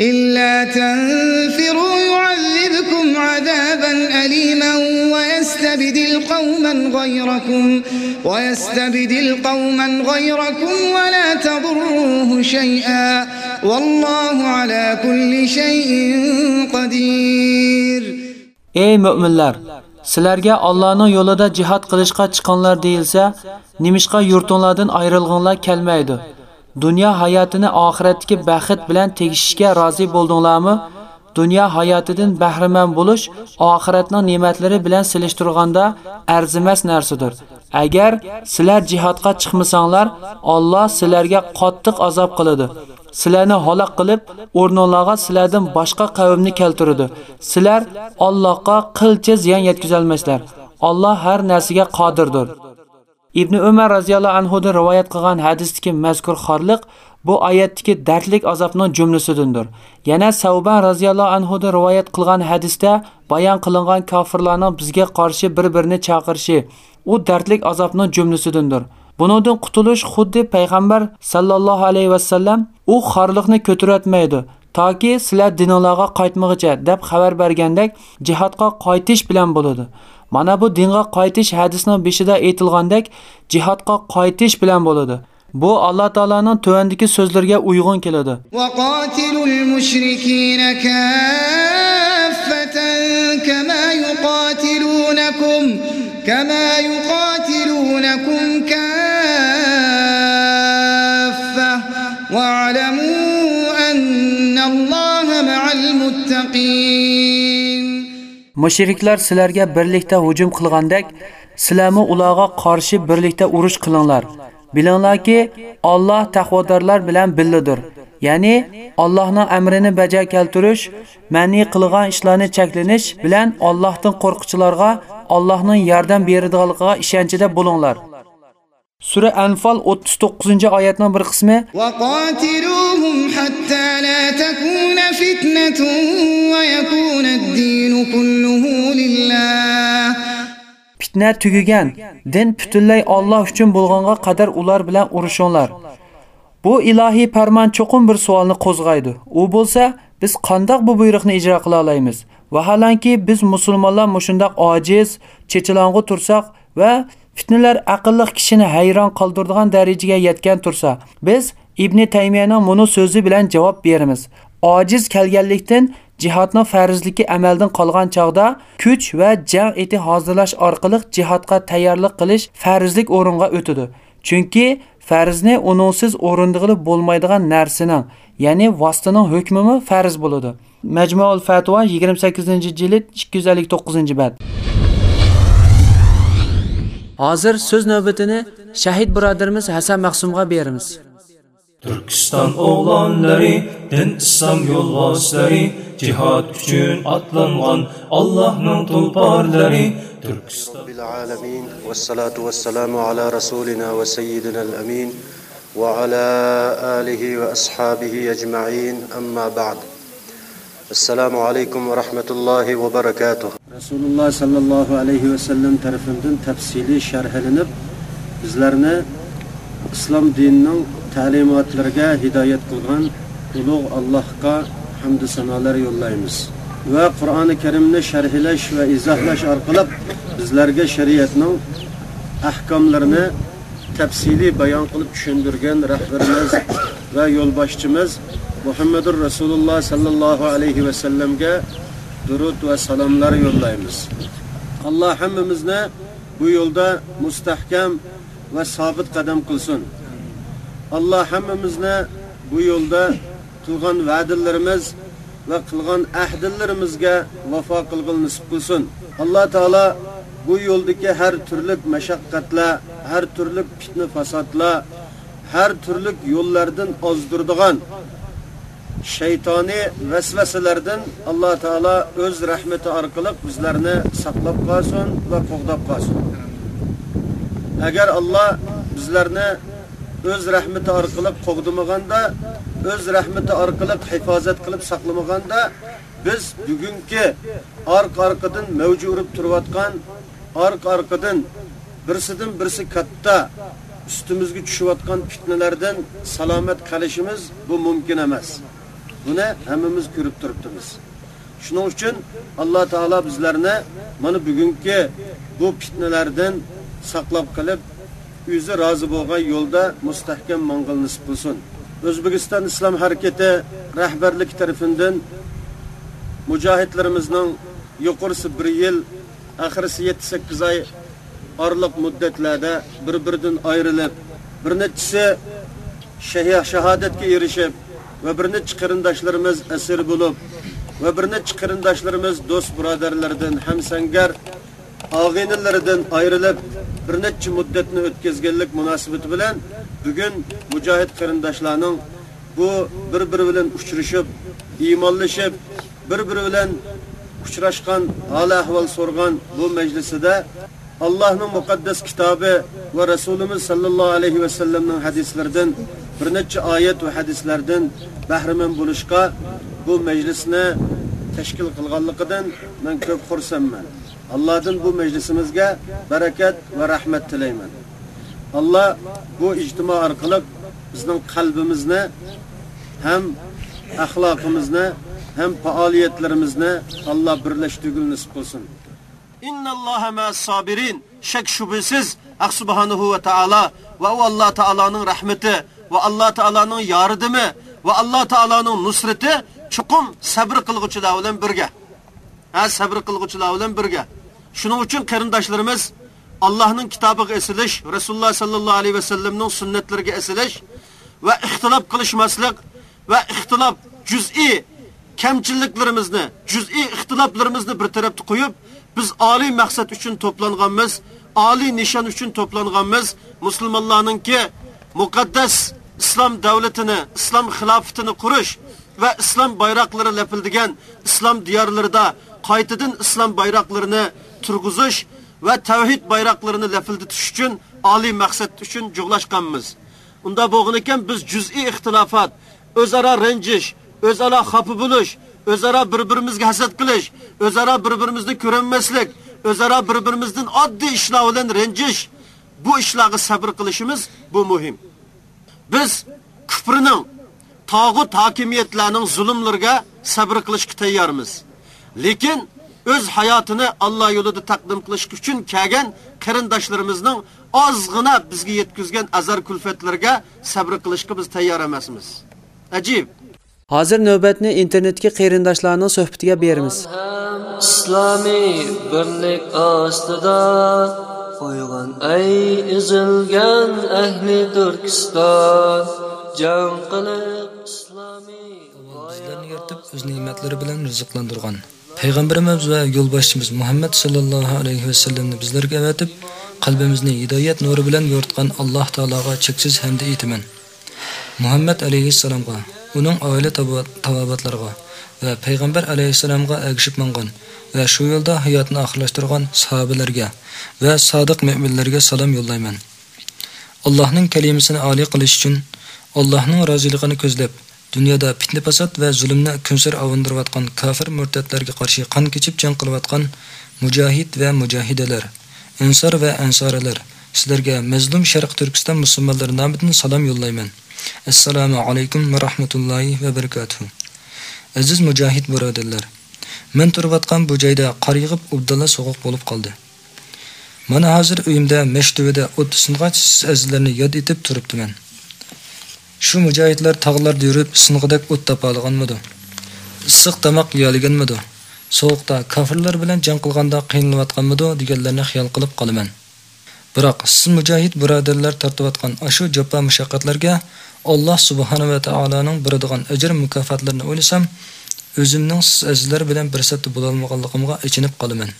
إلا تنفروا يعذبكم عذابا أليما ويستبدل قوما غيركم ويستبدل قوما غيركم ولا تضروه شيئا والله على كل شيء قدير Ey mu'minlar, sizlarga Allohning yo'lida jihad qilishga chiqqanlar deyilsa, nimishqa yurtinglardan ayrilganlar kelmaydi. Dunyo hayotini oxiratdagi baxt bilan tegishishga rozi bo'ldinglarmi? Dunyo hayotidan bahramand bo'lish oxiratning ne'matlari bilan silishtirganda arzimas narsadir. Agar sizlar jihodga chiqmasanglar, Alloh sizlarga qattiq azob qiladi. Sizlarni halok qilib, o'rningizga sizlardan boshqa qavmni keltiradi. Sizlar Allohga qilcha ziyon yetkazolmaysizlar. Alloh har narsaga qodirdir. Ibn Umar radhiyallohu anhu dan rivoyat qilgan hadisdagi mazkur xorliq bu oyatdagi dardlik azobning jumlasidandir. Yana Savban roziyallohu anhu da rivoyat qilgan hadisda bayon qilingan kofirlarning bizga qarshi bir-birini chaqirishi u dardlik azobning jumlasidandir. Buningdan qutulish xuddi payg'ambar sallallohu alayhi va sallam u xorliqni ko'taratmaydi. Toki sizlar dinlarga qaytmoqcha deb xabar bergandek jihodga qaytish bilan bo'ladi. Mana bu dinga qaytish hadisning beshida aytilgandek jihodga qaytish bilan bo'ladi. Bu Allah Taala'nın tövəndəki sözlərə uyğun keladi. Va qatilul mushrikina kaffatan kama yuqatilunakum kama yuqatilunakum kaffa wa'lamu anna Allaha ma'al muttaqin. Mushriklar sizlərə birlikdə hücum qılğandak, sizlərmi ularga qarşı birlikdə uruş qılınlar. Bilinglarki, Alloh taqvodorlar bilan billidir. Ya'ni Allohning amrini bajar keltirish, mani qilgan ishlarni cheklanish bilan Allohdan qo'rquvchilarga Allohning yordam beradiganligiga ishonchida bo'linglar. Sura Anfal 39-oyatning bir qismi: "Vaqatiluhum hatta la takuna fitnatun va yakuna ad-din kulluhu lillah." Fitna tugigan, din butunlay Alloh uchun bo'lganga qadar ular bilan urushinglar. Bu ilohiy farmon cho'qim bir savolni qo'zg'aydi. U bo'lsa, biz qandoq bu buyruqni ijro qila olamiz? Vaholanki biz musulmonlar mushundoq ojiz, chechilong'i tursak va fitnalar aqlli kishini hayron qoldiradigan darajaga yetgan tursa, biz Ibn Taymiyaning buni so'zi bilan javob beramiz. Ojiz kelganlikdan jihodning farzligi amaldan qolgan chog'da kuch va jang eti hozirlash orqali jihodga tayyorlik qilish farzlik o'ringa o'tadi. Chunki farzni uningsiz o'rindig'ilib bo'lmaydigan narsaning, ya'ni vositaning hukmimi farz bo'ladi. Majmuul Fatvo 28-jild 259-bad. Hozir so'z navbatini shahid birodarimiz Hasan Maqsumga beramiz. Turkiston o'g'lonlari, din islom yo'lboshlari, jihad uchun otlangan Allohning tulporlari, Turkiston العالمين والصلاة والسلام على رسولنا وسيدنا الأمين وعلى آله وأصحابه أجمعين أما بعد السلام عليكم ورحمة الله وبركاته rasululloh sollallohu alayhi vasallam tarafidan tafsiliy sharhlanib bizlarni islom dinining ta'limotlarga hidoyat qilgan ulug' allohga hamdu sanolar yo'llaymiz. Va qur'oni karimni sharhlash va izohlash orqali bizlarga shariatning ahkomlarini tafsiliy bayon qilib tushundirgan rahbarimiz va yo'lboshchimiz muhammadur rasululloh sollallohu alayhi vasallamga durud va salomlar yo'llaymiz. Alloh hammamizni bu yo'lda mustahkam va sobit qadam qilsin. Alloh hammamizni bu yo'lda qilgan va'dalarimiz va qilgan ahdlarimizga vafo qilg'il nisib qilsin. Alloh taolo bu yo'ldagi har turli mashaqqatlar har turli fitna fasodlar har turli yo'llardan ozdirdigan shaytoniy vasvasalardan alloh taolo o'z rahmati orqali bizlarni saqlab qolsin va qo'g'dab qolsin. Agar alloh bizlarni o'z rahmati orqali qo'g'dimaganda o'z rahmati orqali hifozat qilib saqlamaganda biz bugungi orq orqadan mavju urib turayotgan orq orqadan birsidan birsi katta ustimizga tushayotgan fitnelerden salamet kalışımız bu mumkin emas. Buni hemimiz ko'rib turibmiz Şunun için Allah Teala bizlerine bana bugünkü bu fitnelerden saklap kalıp o'zi rozi bo'lgan yo'lda mustahkam mong'il nisb qilsin. O'zbekiston islom harakati rahbarlik tarafidan mujohidlarimizning yuqorisi bir yil oxirisi yetti sakkiz oy orliq muddatlarda bir biridan ayrilib bir nechisi shahodatga erishib va bir necha qarindoshlarimiz asir bo'lib va bir necha qarindoshlarimiz do'st birodarlardan hamsangar og'inilaridan ayrilib bir necha muddatni o'tkazganlik munosabati bilan bugun mujohid qarindoshlarning bu bir biri bilan uchrashib iymonlashib bir biri bilan uchrashgan hol ahvol so'rgan bu majlisida allohning muqaddas kitobi va rasulimiz sollallohu alayhi vasallamning hadislaridan bir necha oyat va hadislardan bahramand bo'lishga bu majlisni tashkil qilganligidan men ko'p xursandman. Allohdan bu majlisimizga barakat va rahmat tilayman alloh bu ijtimo orqali bizning qalbimizni ham axloqimizni hem faoliyatlarimizni Allah birleştirgül nisip qilsin. İnna ma'as sabirin. Şek şüphesiz Hak Subhanahu ve taala ve o Allah Teala'nın rahmeti ve Allah Teala'nın yardımı ve Allah Teala'nın nusreti çukum sabr kılgıçılar bilan birge. Ha sabr kılgıçılar bilan birge. Şunun için qarindoshlarimiz Allah'ın kitabıga esilish, Resulullah sallallahu aleyhi ve sellem'nin sünnetlerine esilish ve ihtilaf kılışmaslık ve ihtilaf cüz'i kamchiliklarimizni, juz'iy ixtiloflarimizni bir tarafga qo'yib, biz oliy maqsad uchun to'planganmiz, oliy nishon uchun to'planganmiz. Musulmonlarningki muqaddas islom davlatini, islom xilofatini qurish va islom bayroqlari lapildigan islom diyorlarida qaytadan islom bayroqlarini turg'izish va tavhid bayroqlarini tutish uchun oliy maqsad uchun jug'lashganmiz. Unda bo'lgan ekan biz juz'iy ixtilofat, o'zaro ranjish, o'zaro xafa bo'lish, o'zaro bir-birimizga hasad qilish, o'zaro bir-birimizni ko'rinmaslik, o'zaro bir-birimizdan oddiy ishlar bilan ranjish, bu ishlarga sabr qilishimiz bu muhim. Biz kufrning, tog'ut hokimiyatlarning zulmlariga sabr qilishga tayyormiz. Lekin o'z hayotini Alloh yo'lida taqdim qilish uchun kelgan qarindoshlarimizning ozg'ina bizga yetkazgan azar kulfatlarga sabr qilishga biz tayyor emasmiz. Ajib. Hozir navbatni internetga qarindoshlarning suhbatiga beramiz. islomiy birlik ostida qo'ygan ay izilgan ahli turkiston jang qilib bizlarni yaratib o'z ne'matlari bilan rizqlantirgan payg'ambarimiz va yo'lboshchimiz muhammad sallallohu alayhi vasallamni bizlarga avatib qalbimizni hidoyat nuri bilan yoritgan alloh taologa cheksiz hamd aytaman. Muhammad alayhissalomga uning oila tavobatlariga va payg'ambar alayhissalomga agishib mangan va shu yo'lda hayotni oxirlashtirgan sahobalarga va sodiq mo'minlarga salom yo'llayman. Allohning kalimasini oliy qilish uchun allohning roziligini ko'zlab dunyoda fitna fasod va zulmni kunsir avundirayotgan kofir murtadlarga qarshi qon kechib jang qilayotgan mujohid va mujohidalar insor va ansorilar sizlarga mazlum sharq turkiston musulmonlari nomidan salom yo'llayman. Assalomu alaykum va rahmatullohi va barakatuh aziz mujohid birodarlar men turayotgan bu joyda qor yig'ib ubdalla sovuq bo'lib qoldi. Mana hozir uyimda mashtuvida o't sing'ach siz azizlarni yod etib turibdiman shu mujohidlar tog'larda yurib sing'idak o't topolganmidi? Issiq tomoq yeyolganmidi? Sovuqda kofirlar bilan jang qilganda qiynalayotganmidi deganlarni xiyol qilib qolaman. Biroq siz mujohid birodarlar tortayotgan shu jafo mushaqqatlarga alloh subhanahu va taoloning beradigan ajr mukofotlarini o'ylasam o'zimning siz azizlar bilan bir safda bo'lolmaganligimga ichinib qolaman.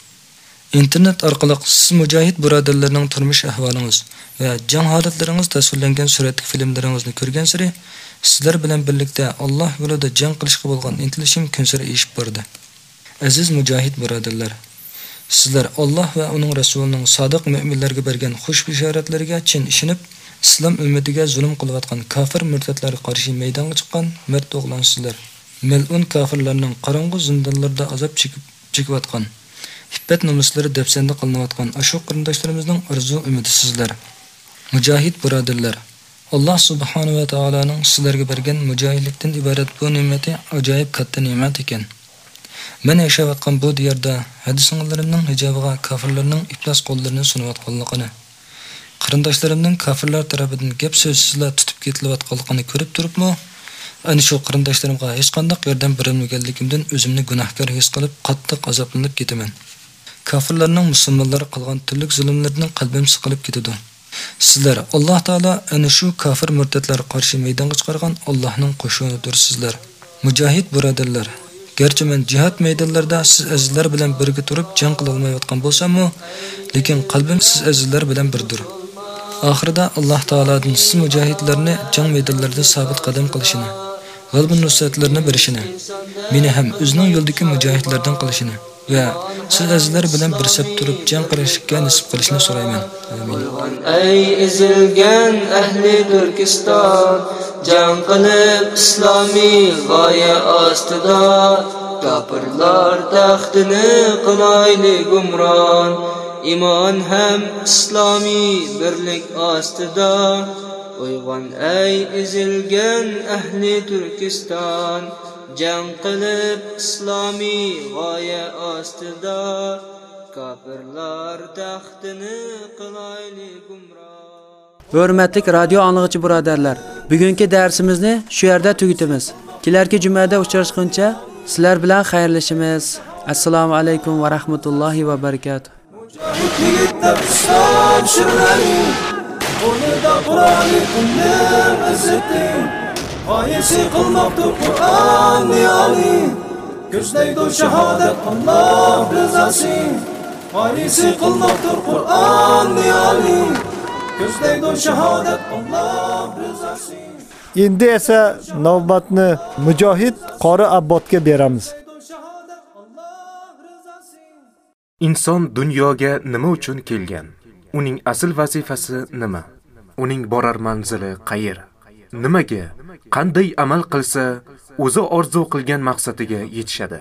Internet orqali siz mujohid birodarlarning turmush ahvolingiz va jang holatlaringiz tasvirlangan suratli filmlaringizni ko'rgan sari sizlar bilan birlikda Alloh yo'lida jang qilishga bo'lgan intilishim kun sari eshib bordi. Aziz mujohid birodarlar sizlar Alloh va uning rasulining sodiq mu'minlarga bergan xush bishoratlariga chin ishinib, islom ummatiga zulm qilayotgan kofir murtadlarga qarshi maydonga chiqqan mard o'g'lonsizlar Mil'un kofirlarning qorong'u zindonlarda azob chekib chekayotgan iffat nomuslari dafsanda qilinayotgan ashu qarindoshlarimizning orzu umidisizlar mujohid birodarlar alloh subhanahu va taoloning sizlarga bergan mujohidlikdan iborat bu ne'mati ajoyib katta ne'mat ekan men yashayotgan bu diyorda hadisinglarimning hijobiga kofirlarning iflos qo'llarini sunayotganligini qarindoshlarimning kofirlar tarafidan gap so'zsizlar tutib ketilayotganligini ko'rib turibmi shu qarindoshlarimga hech qanday yordam berilmaganligimdan o'zimni gunohkor his qilib qattiq azoblanib ketaman kofirlarning musulmonlar qilgan turli zulmlardan qalbim siqilib ketadi sizlar alloh taolo ana shu kofir murtidlar qarshi maydonga chiqargan allohning qo'shinidirsizlar. mujohid birodarlar garchi men jihad maydonlarida siz azizlar bilan birga turib jang qilolmayotgan bo'lsam-u, lekin qalbim siz azizlar bilan birdir. Oxirida Alloh taoladan siz mujohidlarni jang maydonlarida sabit qadam qilishini, g'alaba nusratlarini berishini, meni ham o'zining yo'ldagi mujohidlardan qilishini va siz azizlar bilan bir turib jang qilishga nisb qilishni so'rayman. Amin. Ey ezilgan ahli Turkiston, jang qilib islomiy g'oya ostida kofirlar taxtini qilayli gumron. imon ham islomiy birlik ostida uyg'on ey ezilgan ahli Turkiston jang qilib islomiy g'oya ostida kofirlar taxtini qilayli gumron Hurmatli radio anglag'uchi birodarlar, bugungi darsimizni shu yerda tugatamiz. Kelarki jumada uchrashguncha sizlar bilan xayrlashamiz. Assalomu alaykum va rahmatullohi va barakatuh. Yigitda islom shirlari Qo'lida Qur'oni G'oyasi qilmoqdir Qur'on niyoli Ko'zlaydi shahodat Alloh rizosi G'oyasi qilmoqdir Qur'on niyoli ko'zlaydi shahodat Alloh rizosi Endi esa navbatni Mujohid Qori Abbodga beramiz. Inson dunyoga nima uchun kelgan? Uning asl vazifasi nima? Uning borar manzili qayer? Nimaga, qanday amal qilsa o'zi orzu qilgan maqsadiga yetishadi?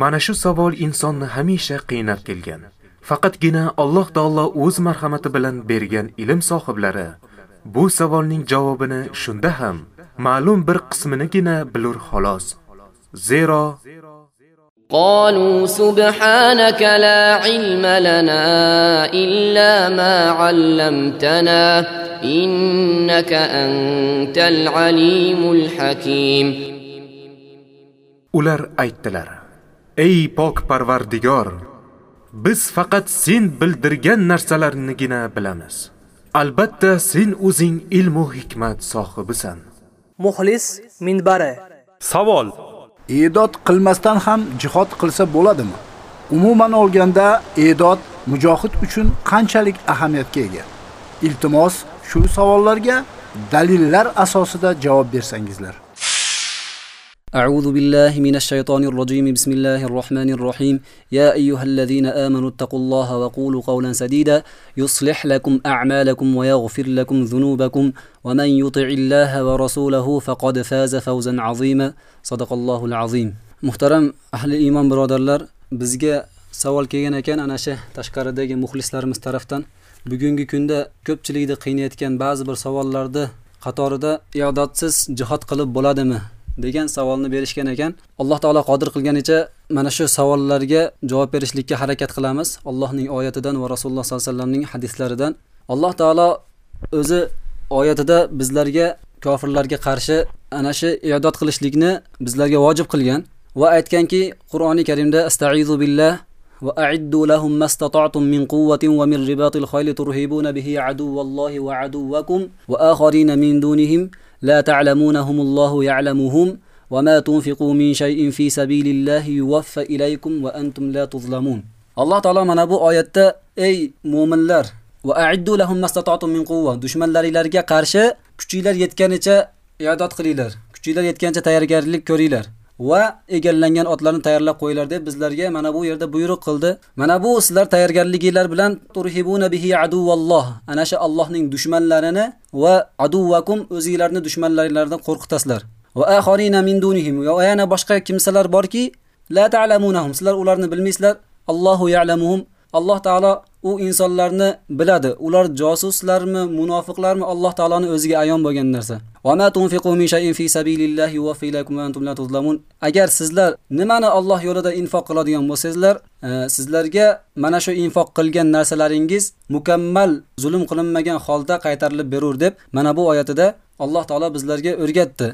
Mana shu savol insonni hamisha qiynab kelgan. Faqatgina Alloh taolo o'z marhamati bilan bergan ilm sohiblari bu savolning javobini shunda ham ma'lum bir qisminigina bilur xolos. Zero قالوا سبحانك لا علم لنا إلا ما علمتنا إنك أنت العليم الحكيم Ular aytdilar: Ey pok Parvardigor, biz faqat sen bildirgan narsalarnigina bilamiz. Albatta sen o'zing ilm va hikmat sohibisan. Muxlis minbari. Savol: E'dod qilmasdan ham jihod qilsa bo'ladimi? Umuman olganda e'dod mujohid uchun qanchalik ahamiyatga ega? Iltimos shu savollarga dalillar asosida javob bersangizlar. أعوذ بالله من الشيطان الرجيم بسم الله الرحمن الرحيم يا أيها الذين آمنوا اتقوا الله وقولوا قولا سديدا يصلح لكم أعمالكم ويغفر لكم ذنوبكم ومن يطع الله ورسوله فقد فاز فوزا عظيما صدق الله العظيم محترم أهل الإيمان برادرlar bizga savol kelgan ekan ana shu tashqaridagi muxlislarimiz tarafdan bugungi kunda ko'pchilikni qiynayotgan ba'zi bir savollarni qatorida iododsiz jihod qilib bo'ladimi degan savolni berishgan ekan alloh taolo qodir qilganicha mana shu savollarga javob berishlikka harakat qilamiz allohning oyatidan va rasululloh sollallohu alayhi vasallamning hadislaridan alloh taolo o'zi oyatida bizlarga kofirlarga qarshi ana shu iodod qilishlikni bizlarga vojib qilgan va aytganki qur'oni karimda astaizu billah وأعدوا لهم ما استطعتم من قوة ومن رباط الخيل ترهبون به عدو الله وعدوكم وآخرين من دونهم لا تعلمونهم الله يعلمهم وما تنفقوا من شيء في سبيل الله يوفى إليكم وأنتم لا تظلمون الله تعالى mana bu oyatda ey mo'minlar va a'iddu lahum mastata'tum min quwwa dushmanlaringlarga qarshi kuchinglar yetganicha iodod qilinglar kuchinglar yetgancha tayyorgarlik ko'ringlar Va egallangan otlarni tayyorlab qo'yinglar deb bizlarga mana bu yerda buyruq qildi. Mana bu sizlar tayyorgarliginglar bilan turhibuna bihi aduvalloh. Ana shu allohning dushmanlarini va aduvakum o'zingizlarni dushmanlaringizdan qo'rqitasizlar. Va axorina min dunihim. Va yana boshqa kimsalar borki la ta'lamunahum. Sizlar ularni bilmaysizlar. Allohu ya'lamuhum. Alloh taolo u insonlarni biladi. Ular josuslarmi munofiqlarmi alloh taoloni o'ziga ayon bo'lgan narsa. Wa ma tunfiqu min shay'in fi sabilillahi wa filaykum antum la tuzlamun. agar sizlar nimani Alloh yo'lida infoq qiladigan bo'lsangizlar e, sizlarga mana shu infoq qilgan narsalaringiz mukammal zulm qilinmagan holda qaytarilib berur deb mana bu oyatida Alloh taolo bizlarga o'rgatdi.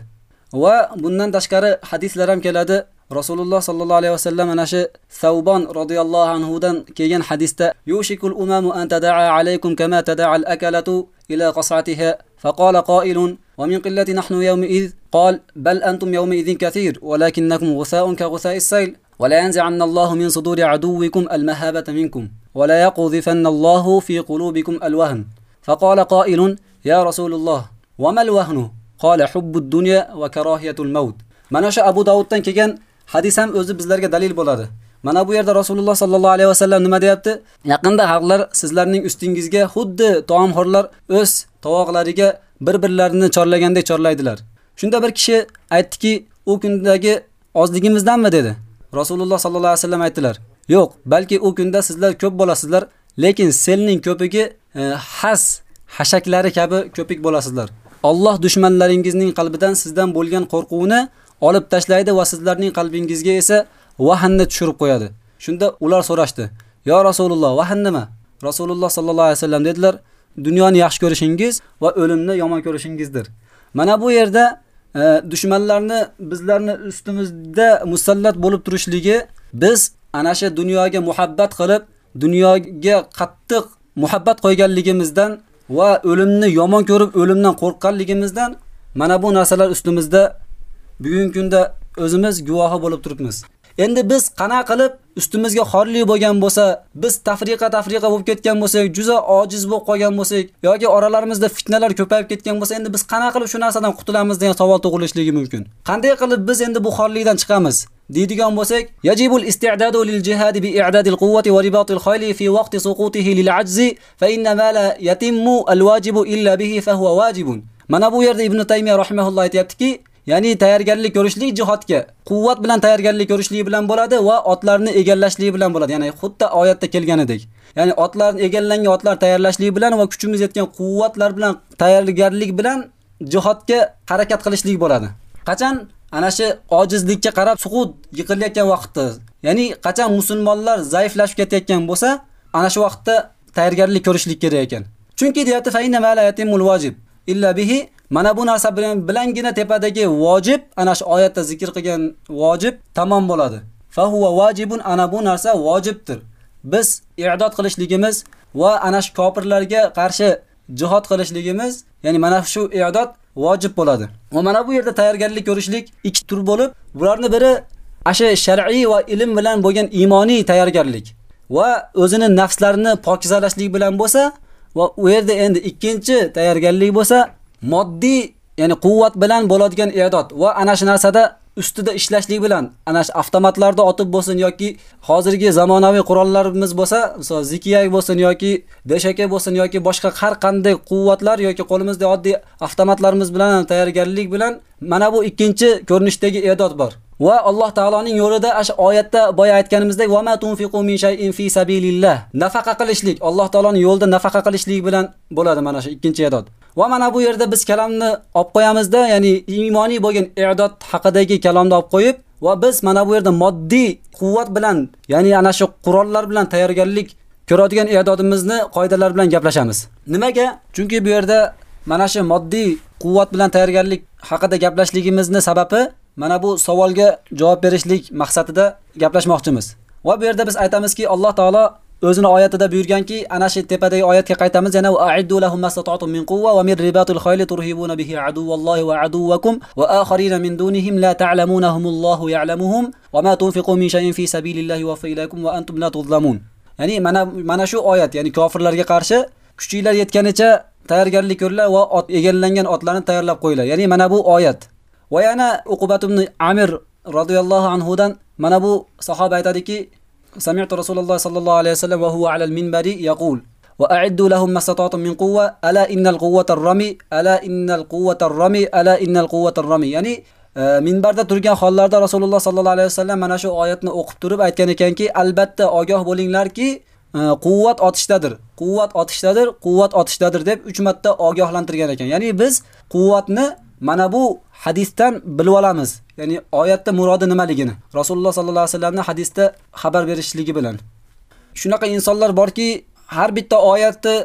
Va bundan tashqari hadislar ham keladi. Rasululloh sollallohu alayhi vasallam ana shu savbon roziyallohu anhudan kelgan hadisda yushikul umamu an tadaa alaykum kama tadaa al akalatu ila qas'atiha. فقال قائل ومن قلة نحن يومئذ قال بل أنتم يومئذ كثير ولكنكم غثاء كغثاء السيل ولا ينزعن الله من صدور عدوكم المهابة منكم ولا يقذفن الله في قلوبكم الوهن فقال قائل يا رسول الله وما الوهن قال حب الدنيا وكراهية الموت mana shu abu davuddan kelgan hadis ham o'zi bizlarga dalil bo'ladi. Mana bu yerda rasululloh sollallohu alayhi vasallam nima deyapti? Yaqinda xalqlar sizlarning ustingizga xuddi taomxo'rlar o'z tovoqlariga bir birlarini chorlagandek chorlaydilar. Shunda bir kishi aytdiki u kundagi ozligimizdanmi? dedi. Rasululloh sollallohu alayhi vasallam aytdilar yo'q balki u kunda sizlar ko'p bo'lasizlar lekin selning ko'pigi e, has hashaklari kabi ko'pik bo'lasizlar. Alloh dushmanlaringizning qalbidan sizdan bo'lgan qo'rquvni olib tashlaydi va sizlarning qalbingizga esa vahanni tushirib qo'yadi. Shunda ular so'rashdi: "Yo Rasululloh, vahan nima?" Rasululloh sallallohu alayhi vasallam dedilar: "Dunyoni yaxshi ko'rishingiz va o'limni yomon ko'rishingizdir." Mana bu yerda e, dushmanlarni bizlarni ustimizda musallat bo'lib turishligi biz ana shu dunyoga muhabbat qilib, dunyoga qattiq muhabbat qo'yganligimizdan va o'limni yomon ko'rib o'limdan qo'rqqanligimizdan mana bu narsalar ustimizda bugungi kunda o'zimiz guvohi bo'lib turibmiz. Endi biz qana qilib ustimizga xorlik bo'lgan bo'lsa, biz tafriqa tafriqa bo'lib ketgan bo'lsak, juza ojiz bo'lib qolgan bo'lsak yoki oralarimizda fitnalar ko'payib ketgan bo'lsa, endi biz qana qilib shu narsadan qutulamiz degan savol tug'ilishligi mumkin. Qanday qilib biz endi bu xorlikdan chiqamiz? deydigan bo'lsak, yajibul isti'dadu lil jihad bi i'dadil quwwati wa ribatil khayli fi waqti suqutihi lil ajzi fa inna ma la yatimmu al wajibu illa bihi fa huwa wajibun. Mana bu yerda Ibn Taymiya rahimahulloh aytayaptiki, ya'ni tayyorgarlik ko'rishlik jihodga quvvat bilan tayyorgarlik ko'rishlik bilan bo'ladi va otlarni egallashlik bilan bo'ladi. Ya'ni xuddi oyatda kelganidek. Ya'ni otlarni egallangan otlar tayyorlashlik bilan va kuchimiz yetgan quvvatlar bilan tayyorgarlik bilan jihodga harakat qilishlik bo'ladi. Qachon ana shu ojizlikka qarab suqut yiqilayotgan vaqtda, ya'ni qachon musulmonlar zaiflashib ketayotgan bo'lsa, ana shu vaqtda tayyorgarlik ko'rishlik kerak ekan. Chunki deyapti fa inna ma la yatimul wajib illa bihi mana bu narsa bilan bilangina tepadagi vojib ana shu oyatda zikr qilgan vojib tamom bo'ladi. Fa huwa wajibun ana bu narsa vojibdir. Biz i'dod qilishligimiz va ana shu kofirlarga qarshi jihad qilishligimiz, ya'ni mana shu i'dod vojib bo'ladi. Va mana bu yerda tayyorgarlik ko'rishlik ikki tur bo'lib, bularning biri ashe shar'iy va ilm bilan bo'lgan iymoniy tayyorgarlik va o'zini nafslarini pokizalashlik bilan bo'lsa, va u yerda endi ikkinchi tayyorgarlik bo'lsa, moddiy, ya'ni quvvat bilan bo'ladigan e'dod va ana shu narsada ustida ishlashlik bilan ana shu avtomatlarda otib bo'lsin yoki hozirgi zamonaviy qurollarimiz bo'lsa, misol zikiyak bo'lsin yoki deshaka bo'lsin yoki boshqa har qanday quvvatlar yoki qo'limizda oddiy avtomatlarimiz bilan tayyorgarlik bilan mana bu ikkinchi ko'rinishdagi e'dod bor. Va Alloh taoloning yo'lida ash oyatda boya aytganimizdek va ma tunfiqu min shay'in fi sabilillah. Nafaqa qilishlik, Alloh taoloning yo'lida nafaqa qilishlik bilan bo'ladi mana shu ikkinchi e'dod. Va mana bu yerda biz kalamni olib qo'yamizda, ya'ni iymoniy bo'lgan e'dod haqidagi kalamni olib qo'yib va biz mana bu yerda moddiy quvvat bilan, ya'ni ana shu qurollar bilan tayyorgarlik ko'radigan e'dodimizni qoidalar bilan gaplashamiz. Nimaga? Chunki bu yerda mana shu moddiy quvvat bilan tayyorgarlik haqida gaplashligimizni sababi mana bu savolga javob berishlik maqsadida gaplashmoqchimiz. Va bu yerda biz aytamizki, Alloh taolo o'zini oyatida buyurganki, ana shu tepadagi oyatga qaytamiz, yana a'iddu lahum mastata'tum min quwwa wa min ribatil khayli turhibuna bihi aduwwallahi wa aduwwakum wa akharina min dunihim la ta'lamunahumullahu ya'lamuhum wa ma tunfiqu min shay'in fi sabilillahi wa ilaykum wa antum la tuzlamun. Ya'ni mana mana shu oyat, ya'ni kofirlarga qarshi kuchinglar yetganicha tayyorgarlik ko'ringlar va ot egallangan otlarni tayyorlab qo'yinglar. Ya'ni mana bu oyat. Va yana Uqubat ibn Amir radhiyallohu anhudan mana bu sahoba aytadiki, sami'tu Rasululloh sallallohu alayhi vasallam va huwa alal minbari yaqul: "Va a'iddu lahum mastata'tum min quwwa, ala innal quwwata ar-rami, ala innal quwwata ar-rami, ala innal quwwata ar-rami." Ya'ni e, minbarda turgan hollarda Rasululloh sallallohu alayhi vasallam mana shu oyatni o'qib turib aytgan ekanki, albatta ogoh bo'linglarki, e, quvvat otishdadir. Quvvat otishdadir, quvvat otishdadir deb 3 marta ogohlantirgan ekan. Ya'ni biz quvvatni mana bu hadisdan bilib olamiz. Ya'ni oyatda murodi nimaligini. Rasululloh sallallohu alayhi vasallamning hadisda xabar berishligi bilan. Shunaqa insonlar borki, har bitta oyatni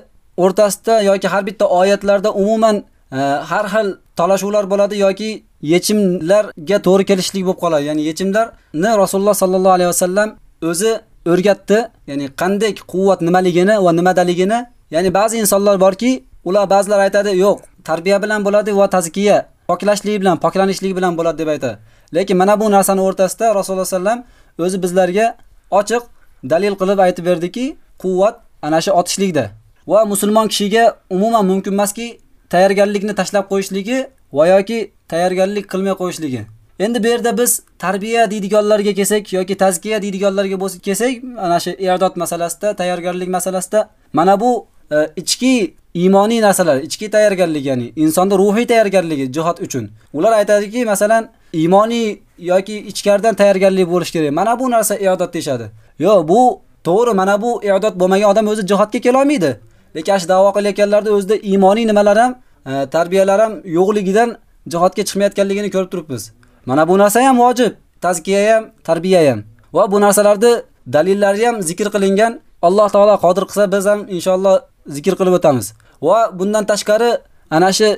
o'rtasida yoki har bitta oyatlarda umuman e, har xil talashuvlar bo'ladi yoki yechimlarga to'g'ri kelishlik bo'lib qoladi. Ya'ni yechimlarni Rasululloh sallallohu alayhi vasallam o'zi o'rgatdi. Ya'ni qanday quvvat nimaligini va nimadaligini. Ya'ni ba'zi insonlar borki, ular ba'zilar aytadi, yo'q, tarbiya bilan bo'ladi va tazkiya, poklashlik bilan, poklanishlik bilan bo'ladi deb aytadi. Lekin mana bu narsani o'rtasida Rasululloh sallam o'zi bizlarga ochiq dalil qilib aytib berdiki, quvvat ana shu otishlikda. Va musulmon kishiga umuman mumkin emaski, tayyorgarlikni tashlab qo'yishligi va yoki tayyorgarlik qilmay qo'yishligi. Endi bu yerda biz tarbiya deydiganlarga kelsak yoki tazkiya deydiganlarga bo'lsak kelsak, ana shu i'dod masalasida, tayyorgarlik masalasida mana bu e, ichki iymoniy narsalar, ichki tayyorgarlik, ya'ni insonda ruhiy tayyorgarligi jihad uchun. Ular aytadiki, masalan, iymoniy yoki ichkaridan tayyorgarlik bo'lish kerak. Mana bu narsa i'dod deyshadi. Yo'q, bu to'g'ri, mana bu i'dod bo'lmagan odam o'zi jihadga kela olmaydi. Lekin ash da'vo qilayotganlarda o'zida iymoniy nimalar ham, e, tarbiyalar ham yo'qligidan jihadga chiqmayotganligini ko'rib turibmiz. Mana bu narsa ham vojib, tazkiya ham, tarbiya ham. Va bu narsalarda dalillari ham zikr qilingan. Alloh taolo qodir qilsa biz ham inshaalloh zikr qilib o'tamiz. Va bundan tashqari ana shu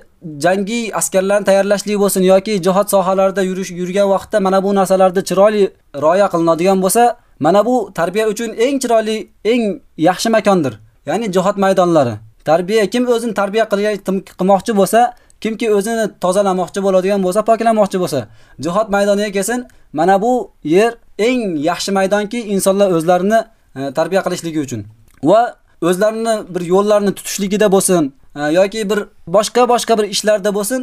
jangiy askarlarni tayyorlashlik bo'lsin yoki jihad sohalarida yurish yurgan vaqtda mana bu narsalarni chiroyli rioya qilinadigan bo'lsa, mana bu tarbiya uchun eng chiroyli, eng yaxshi makondir. Ya'ni jihad maydonlari. Tarbiya kim o'zini tarbiya qilmoqchi bo'lsa, kimki o'zini tozalamoqchi bo'ladigan bo'lsa, poklamoqchi bo'lsa, jihad maydoniga kelsin, mana bu yer eng yaxshi maydonki insonlar o'zlarini E, tarbiya qilishligi uchun va o'zlarini bir yo'llarini tutishligida bo'lsin e, yoki bir boshqa boshqa bir ishlarda bo'lsin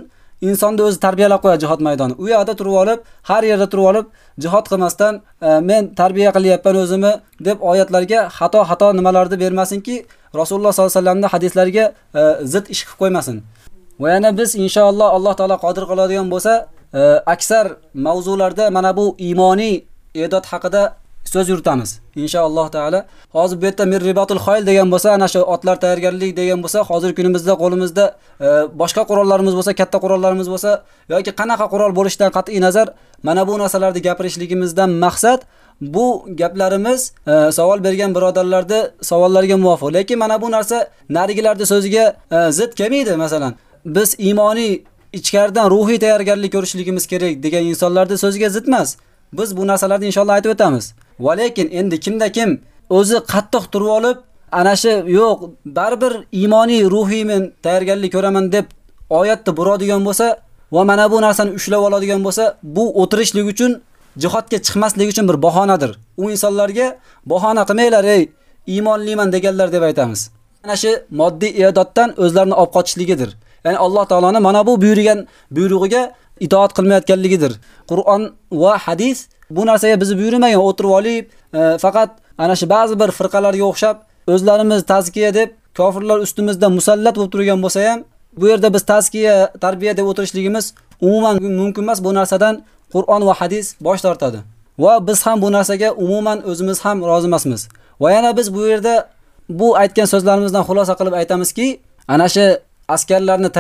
insonni o'zi tarbiyalab qo'yadi jihod maydoni. U yerda turib olib, har yerda turib olib, jihod qilmasdan e, men tarbiya qilyapman o'zimni deb oyatlarga xato-xato nimalarni bermasinki, Rasululloh sollallohu alayhi vasallamning hadislariga zid ish qilib qo'ymasin. Va yana biz inshaalloh Alloh taolo qodir qiladigan bo'lsa, aksar mavzularda mana bu iymoniy e'dod haqida so'z yuritamiz. Inshaalloh taolo. Hozir bu yerda mirribatul xoyl degan bo'lsa, ana shu otlar tayyorgarlik degan bo'lsa, hozir kunimizda qo'limizda e, boshqa qurollarimiz bo'lsa, katta qurollarimiz bo'lsa, yoki qanaqa qurol bo'lishidan qat'iy nazar, mana bu narsalarni gapirishligimizdan maqsad bu gaplarimiz e, savol bergan birodarlarni savollarga muvofiq. Lekin mana bu narsa narigilarda so'ziga e, zid kelmaydi, masalan. Biz iymoniy ichkaridan ruhiy tayyorgarlik ko'rishligimiz kerak degan insonlarning so'ziga zid emas. Biz bu narsalarni inshaalloh aytib o'tamiz. Va lekin endi kimda kim o'zi qattiq turib olib, ana shu yo'q, baribir iymoniy, ruhiy men tayyorgarlik ko'raman deb oyatni buradigan bo'lsa va mana bu narsani ushlab oladigan bo'lsa, bu o'tirishlik uchun jihodga chiqmaslik uchun bir bahonadir. U insonlarga bahona qilmanglar, ey iymonliman deganlar deb aytamiz. Ana shu moddiy iodotdan o'zlarini olib qochishligidir. Ya'ni Alloh taoloni mana bu buyurgan buyrug'iga itoat qilmayotganligidir. Qur'on va hadis bu narsaga bizni buyurmagan, o'tirib olib, e, faqat ana shu ba'zi bir firqalarga o'xshab o'zlarimiz tazkiya deb kofirlar ustimizda musallat bo'lib turgan bo'lsa ham, bu yerda biz tazkiya, tarbiya deb o'tirishligimiz umuman mumkin emas. Bu narsadan Qur'on va hadis bosh tortadi. Va biz ham bu narsaga umuman o'zimiz ham rozi emasmiz. Va yana biz bu yerda bu aytgan so'zlarimizdan xulosa qilib aytamizki, ana shu askarlarni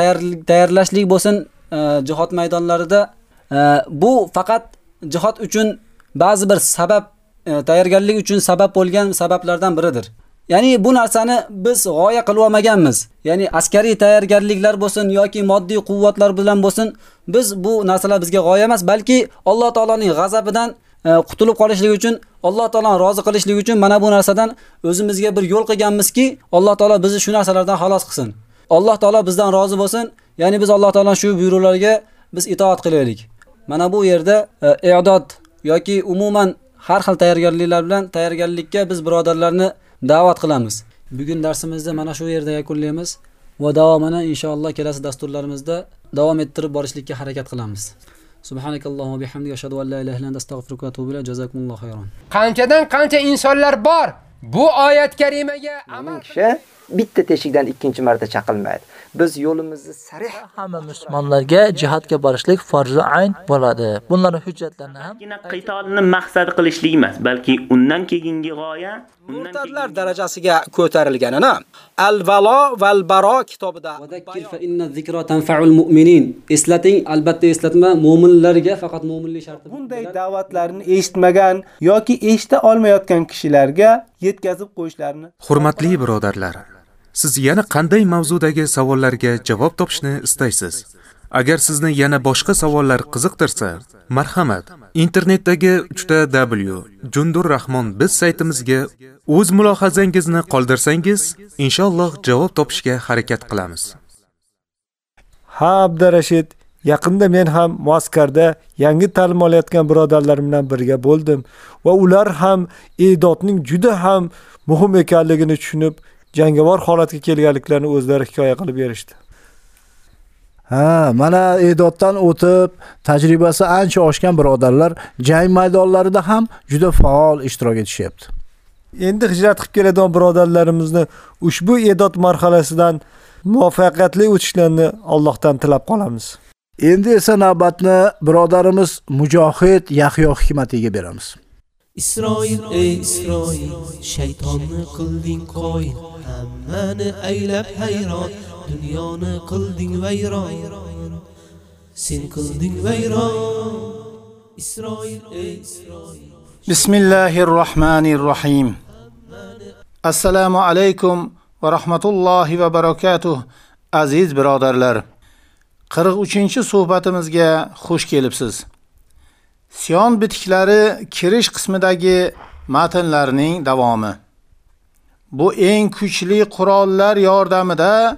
tayyorlashlik bo'lsin, e, jihod maydonlarida e, bu faqat jihad uchun ba'zi bir sabab e, tayyorgarlik uchun sabab bo'lgan sabablardan biridir. Ya'ni bu narsani biz g'oya qilib olmaganmiz. Ya'ni askariy tayyorgarliklar bo'lsin yoki moddiy quvvatlar bilan bo'lsin, biz bu narsalar bizga g'oya emas, balki Alloh taoloning g'azabidan e, qutulib qolishlik uchun, Alloh taolani rozi qilishlik uchun mana bu narsadan o'zimizga bir yo'l qilganmizki, Alloh taolo bizni shu narsalardan xalos qilsin. Alloh taolo bizdan rozi bo'lsin. Ya'ni biz Alloh taolaning shu buyruqlariga biz itoat qilaylik. Mana bu yerda e, i'dod yoki umuman har xil tayyorgarliklar bilan tayyorgarlikka biz birodarlarni da'vat qilamiz. Bugun darsimizni mana shu yerda yakunlaymiz va davomini inshaalloh kelasi dasturlarimizda davom ettirib borishlikka harakat qilamiz. Subhanakallohu va bihamdika ashhadu an la ilaha illa anta astaghfiruka va atubu ilayk. Jazakumullohu xayron. Qanchadan qancha insonlar bor bu oyat karimaga amal kishi bitta teshikdan ikkinchi marta chaqilmaydi. Biz yo'limizni sarih hamma musulmonlarga jihodga borishlik farzi ayn bo'ladi. Bunlarning hujjatlarini ham qitolni maqsad qilishlik emas, balki undan keyingi g'oya murtadlar darajasiga ko'tarilganini Al-Valo val Baro kitobida Vadakkir fa inna zikra tanfa'ul mu'minin. Eslating, albatta eslatma mu'minlarga faqat mu'minlik sharti. Bunday da'vatlarni eshitmagan yoki eshita olmayotgan kishilarga yetkazib qo'yishlarini. Hurmatli birodarlar, siz yana qanday mavzudagi savollarga javob topishni istaysiz? Agar sizni yana boshqa savollar qiziqtirsa, marhamat, internetdagi 3w Jundurrahmon biz saytimizga o'z mulohazangizni qoldirsangiz, inshaalloh javob topishga harakat qilamiz. Ha, Abdurashid, yaqinda men ham Moskarda yangi ta'lim olayotgan birodarlarim bilan birga bo'ldim va ular ham e'dodning juda ham muhim ekanligini tushunib, jangovar holatga kelganliklarini o'zlari hikoya qilib berishdi. Ha, mana e'doddan o'tib, tajribasi ancha oshgan birodarlar jang maydonlarida ham juda faol ishtirok etishyapti. Endi hijrat qilib keladigan birodarlarimizni ushbu e'dod marhalasidan muvaffaqiyatli o'tishlarini Allohdan tilab qolamiz. Endi esa navbatni birodarimiz Mujohid Yahyo hikmatiga beramiz. Isroil ey Isroil shaytonni qilding qo'y hammani aylab hayron dunyoni qilding vayron. Sen qilding vayron Isroil ey Isroil. Bismillahir rohmanir rohim Assalomu alaykum va rahmatullohi va barakatuh aziz birodarlar. 43-suhbatimizga xush kelibsiz. Sion bitiklari kirish qismidagi matnlarning davomi. Bu eng kuchli qurollar yordamida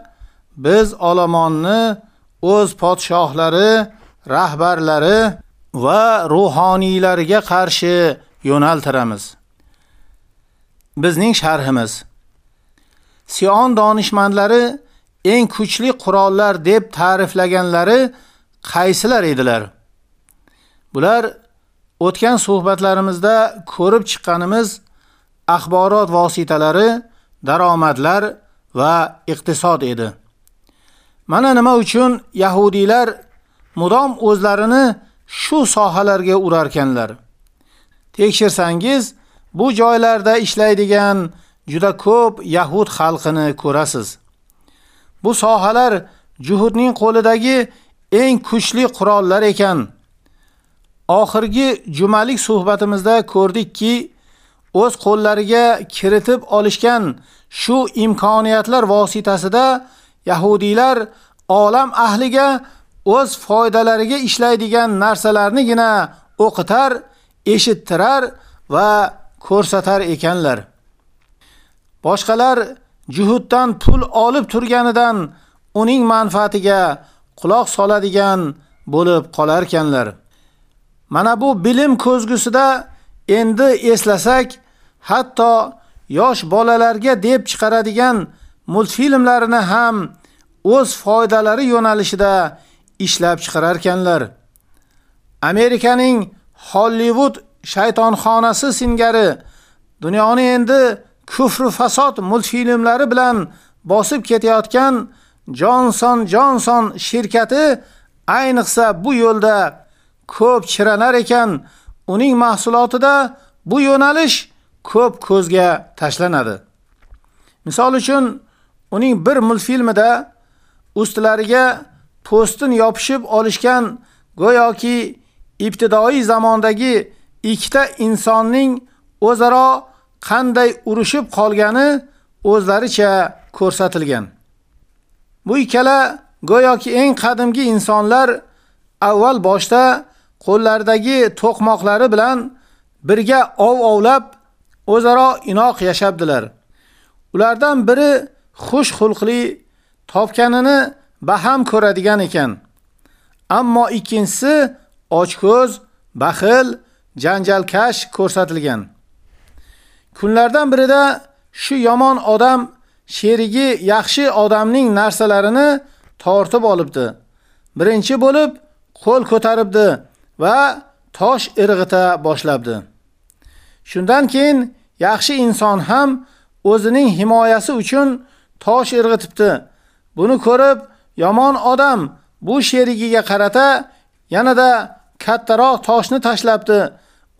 biz olomonni o'z podshohlari, rahbarlari va ruhoniylariga qarshi yo'naltiramiz. Bizning sharhimiz Sion donishmandlari eng kuchli qurollar deb ta'riflaganlari qaysilar edilar? Bular o'tgan suhbatlarimizda ko'rib chiqqanimiz axborot vositalari, daromadlar va iqtisod edi. Mana nima uchun yahudiylar mudom o'zlarini shu sohalarga urarkanlar. Tekshirsangiz, bu joylarda ishlaydigan juda ko'p yahud xalqini ko'rasiz. Bu sohalar juhudning qo'lidagi eng kuchli qurollar ekan. Oxirgi jumalik suhbatimizda ko'rdikki, o'z qo'llariga kiritib olishgan shu imkoniyatlar vositasida yahudiylar olam ahliga o'z foydalariga ishlaydigan narsalarnigina o'qitar, eshittirar va ko'rsatar ekanlar. Boshqalar juhuddan pul olib turganidan uning manfaatiga quloq soladigan bo'lib qolar ekanlar. Mana bu bilim ko'zgusida endi eslasak, hatto yosh bolalarga deb chiqaradigan multfilmlarini ham o'z foydalari yo'nalishida ishlab chiqararkanlar. Amerikaning Hollywood shaytonxonasi singari dunyoni endi kufr fasod multfilmlari bilan bosib ketayotgan Johnson Johnson shirkati ayniqsa bu yo'lda ko'p chiranar ekan, uning mahsulotida bu yo'nalish ko'p ko'zga tashlanadi. Misol uchun, uning bir multfilmida ustlariga postin yopishib olishgan go'yoki ibtidoiy zamondagi ikkita insonning o'zaro qanday urushib qolgani o'zlaricha ko'rsatilgan. Bu ikkala go'yoki eng qadimgi insonlar avval boshda qo'llaridagi to'qmoqlari bilan birga ov ovlab o'zaro inoq yashabdilar. Ulardan biri xush xulqli, topganini baham ko'radigan ekan. Ammo ikkinchisi ochko'z, baxil, janjalkash ko'rsatilgan. Kunlardan birida shu yomon odam sherigi yaxshi odamning narsalarini tortib olibdi. Birinchi bo'lib qo'l ko'taribdi va tosh irg'ita boshlabdi. Shundan keyin yaxshi inson ham o'zining himoyasi uchun tosh irg'itibdi. Buni ko'rib yomon odam bu sherigiga qarata yanada kattaroq toshni tashlabdi.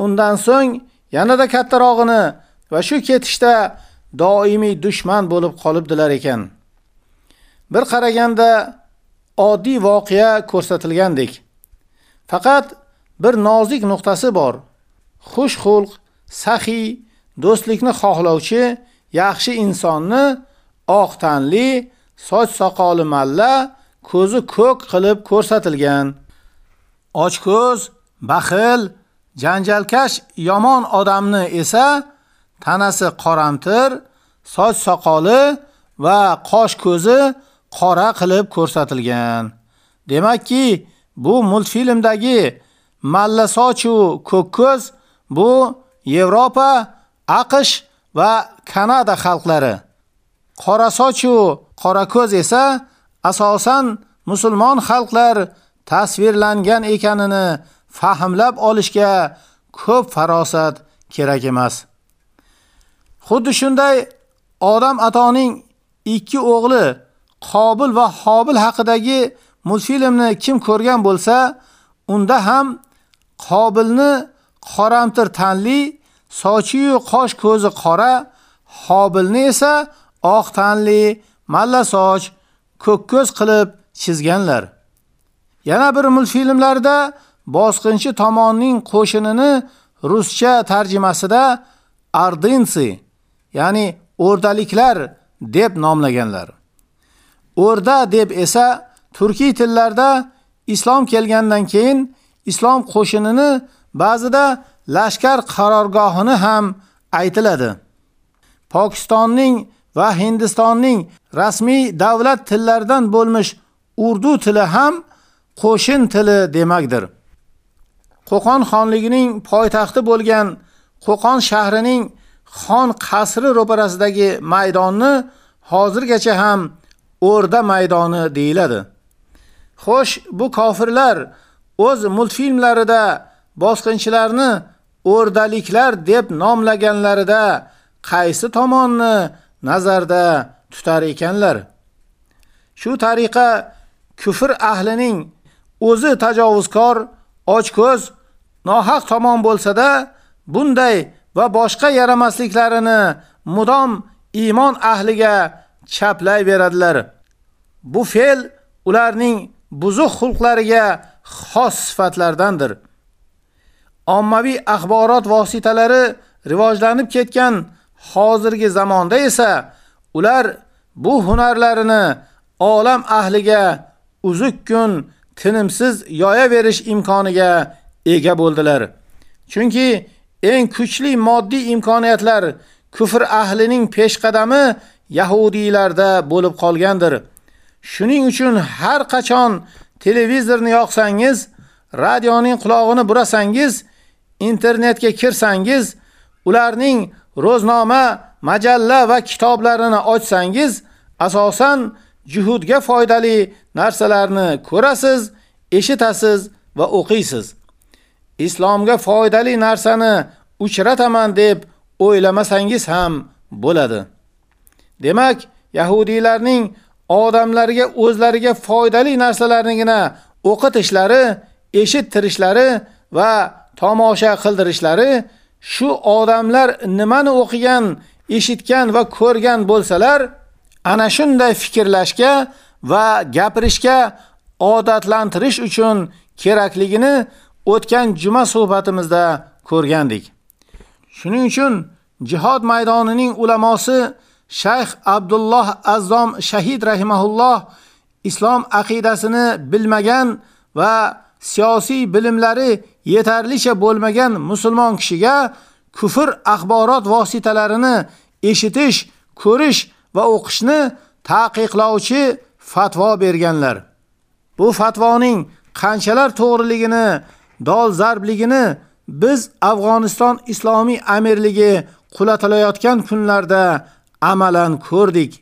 Undan so'ng yanada kattarog'ini va shu ketishda doimiy dushman bo'lib qolibdilar ekan. Bir qaraganda oddiy voqea ko'rsatilgandek. Faqat bir nozik nuqtasi bor. Xush xulq, saxiy, do'stlikni xohlovchi yaxshi insonni oq tanli, soch soqoli malla, ko'zi ko'k qilib ko'rsatilgan. Ochko'z, baxil, janjalkash yomon odamni esa tanasi qoramtir, soch soqoli va qosh ko'zi qora qilib ko'rsatilgan. Demakki, bu multfilmdagi malla sochu ko'k ko'z bu Yevropa, AQSh va Kanada xalqlari. Qora sochu qora ko'z esa asosan musulmon xalqlar tasvirlangan ekanini fahmlab olishga ko'p farosat kerak emas. Xuddi shunday Odam atoning ikki o'g'li Qobil va Hobil haqidagi multfilmni kim ko'rgan bo'lsa, unda ham Qobilni qoramtir tanli, sochi-yu qosh ko'zi qora, Hobilni esa oq tanli, malla soch, ko'k ko'z qilib chizganlar. Yana bir multfilmlarda bosqinchi tomonning qo'shinini ruscha tarjimasida Ardinsi ya'ni o'rdaliklar deb nomlaganlar. O'rda deb esa turkiy tillarda islom kelgandan keyin islom qo'shinini ba'zida lashkar qarorgohini ham aytiladi. Pokistonning va Hindistonning rasmiy davlat tillaridan bo'lmish urdu tili ham qo'shin tili demakdir. Qo'qon xonligining poytaxti bo'lgan Qo'qon shahrining xon qasri ro'parasidagi maydonni hozirgacha ham O'rda maydoni deyiladi. Xo'sh, bu kofirlar o'z multfilmlarida bosqinchilarni o'rdaliklar deb nomlaganlarida qaysi tomonni nazarda tutar ekanlar? Shu tariqa kufr ahlining o'zi tajovuzkor, ochko'z, nohaq tomon bo'lsa-da, bunday va boshqa yaramasliklarini mudom iymon ahliga chaplay beradilar. Bu fe'l ularning buzuq xulqlariga xos sifatlardandir. Ommaviy axborot vositalari rivojlanib ketgan hozirgi zamonda esa ular bu hunarlarini olam ahliga uzuk kun tinimsiz yoyaverish imkoniga ega bo'ldilar. Chunki eng kuchli moddiy imkoniyatlar kufr ahlining peshqadami yahudiylarda bo'lib qolgandir. Shuning uchun har qachon televizorni yoqsangiz, radioning quloqini burasangiz, internetga kirsangiz, ularning ro'znoma, majalla va kitoblarini ochsangiz, asosan juhudga foydali narsalarni ko'rasiz, eshitasiz va o'qiysiz. Islomga foydali narsani uchrataman deb o'ylamasangiz ham bo'ladi. Demak, yahudiylarning odamlarga o'zlariga foydali narsalarnigina o'qitishlari, eshittirishlari va tomosha qildirishlari shu odamlar nimani o'qigan, eshitgan va ko'rgan bo'lsalar, ana shunday fikrlashga va gapirishga odatlantirish uchun kerakligini o'tgan juma suhbatimizda ko'rgandik. Shuning uchun jihod maydonining ulamosi Shayx Abdulloh Azzom Shahid rahimahulloh islom aqidasini bilmagan va siyosiy bilimlari yetarlicha bo'lmagan musulmon kishiga kufr axborot vositalarini eshitish, ko'rish va o'qishni taqiqlovchi fatvo berganlar. Bu fatvoning qanchalar to'g'riligini, dolzarbligini biz Afg'oniston islomiy amirligi qulatilayotgan kunlarda amalan ko'rdik.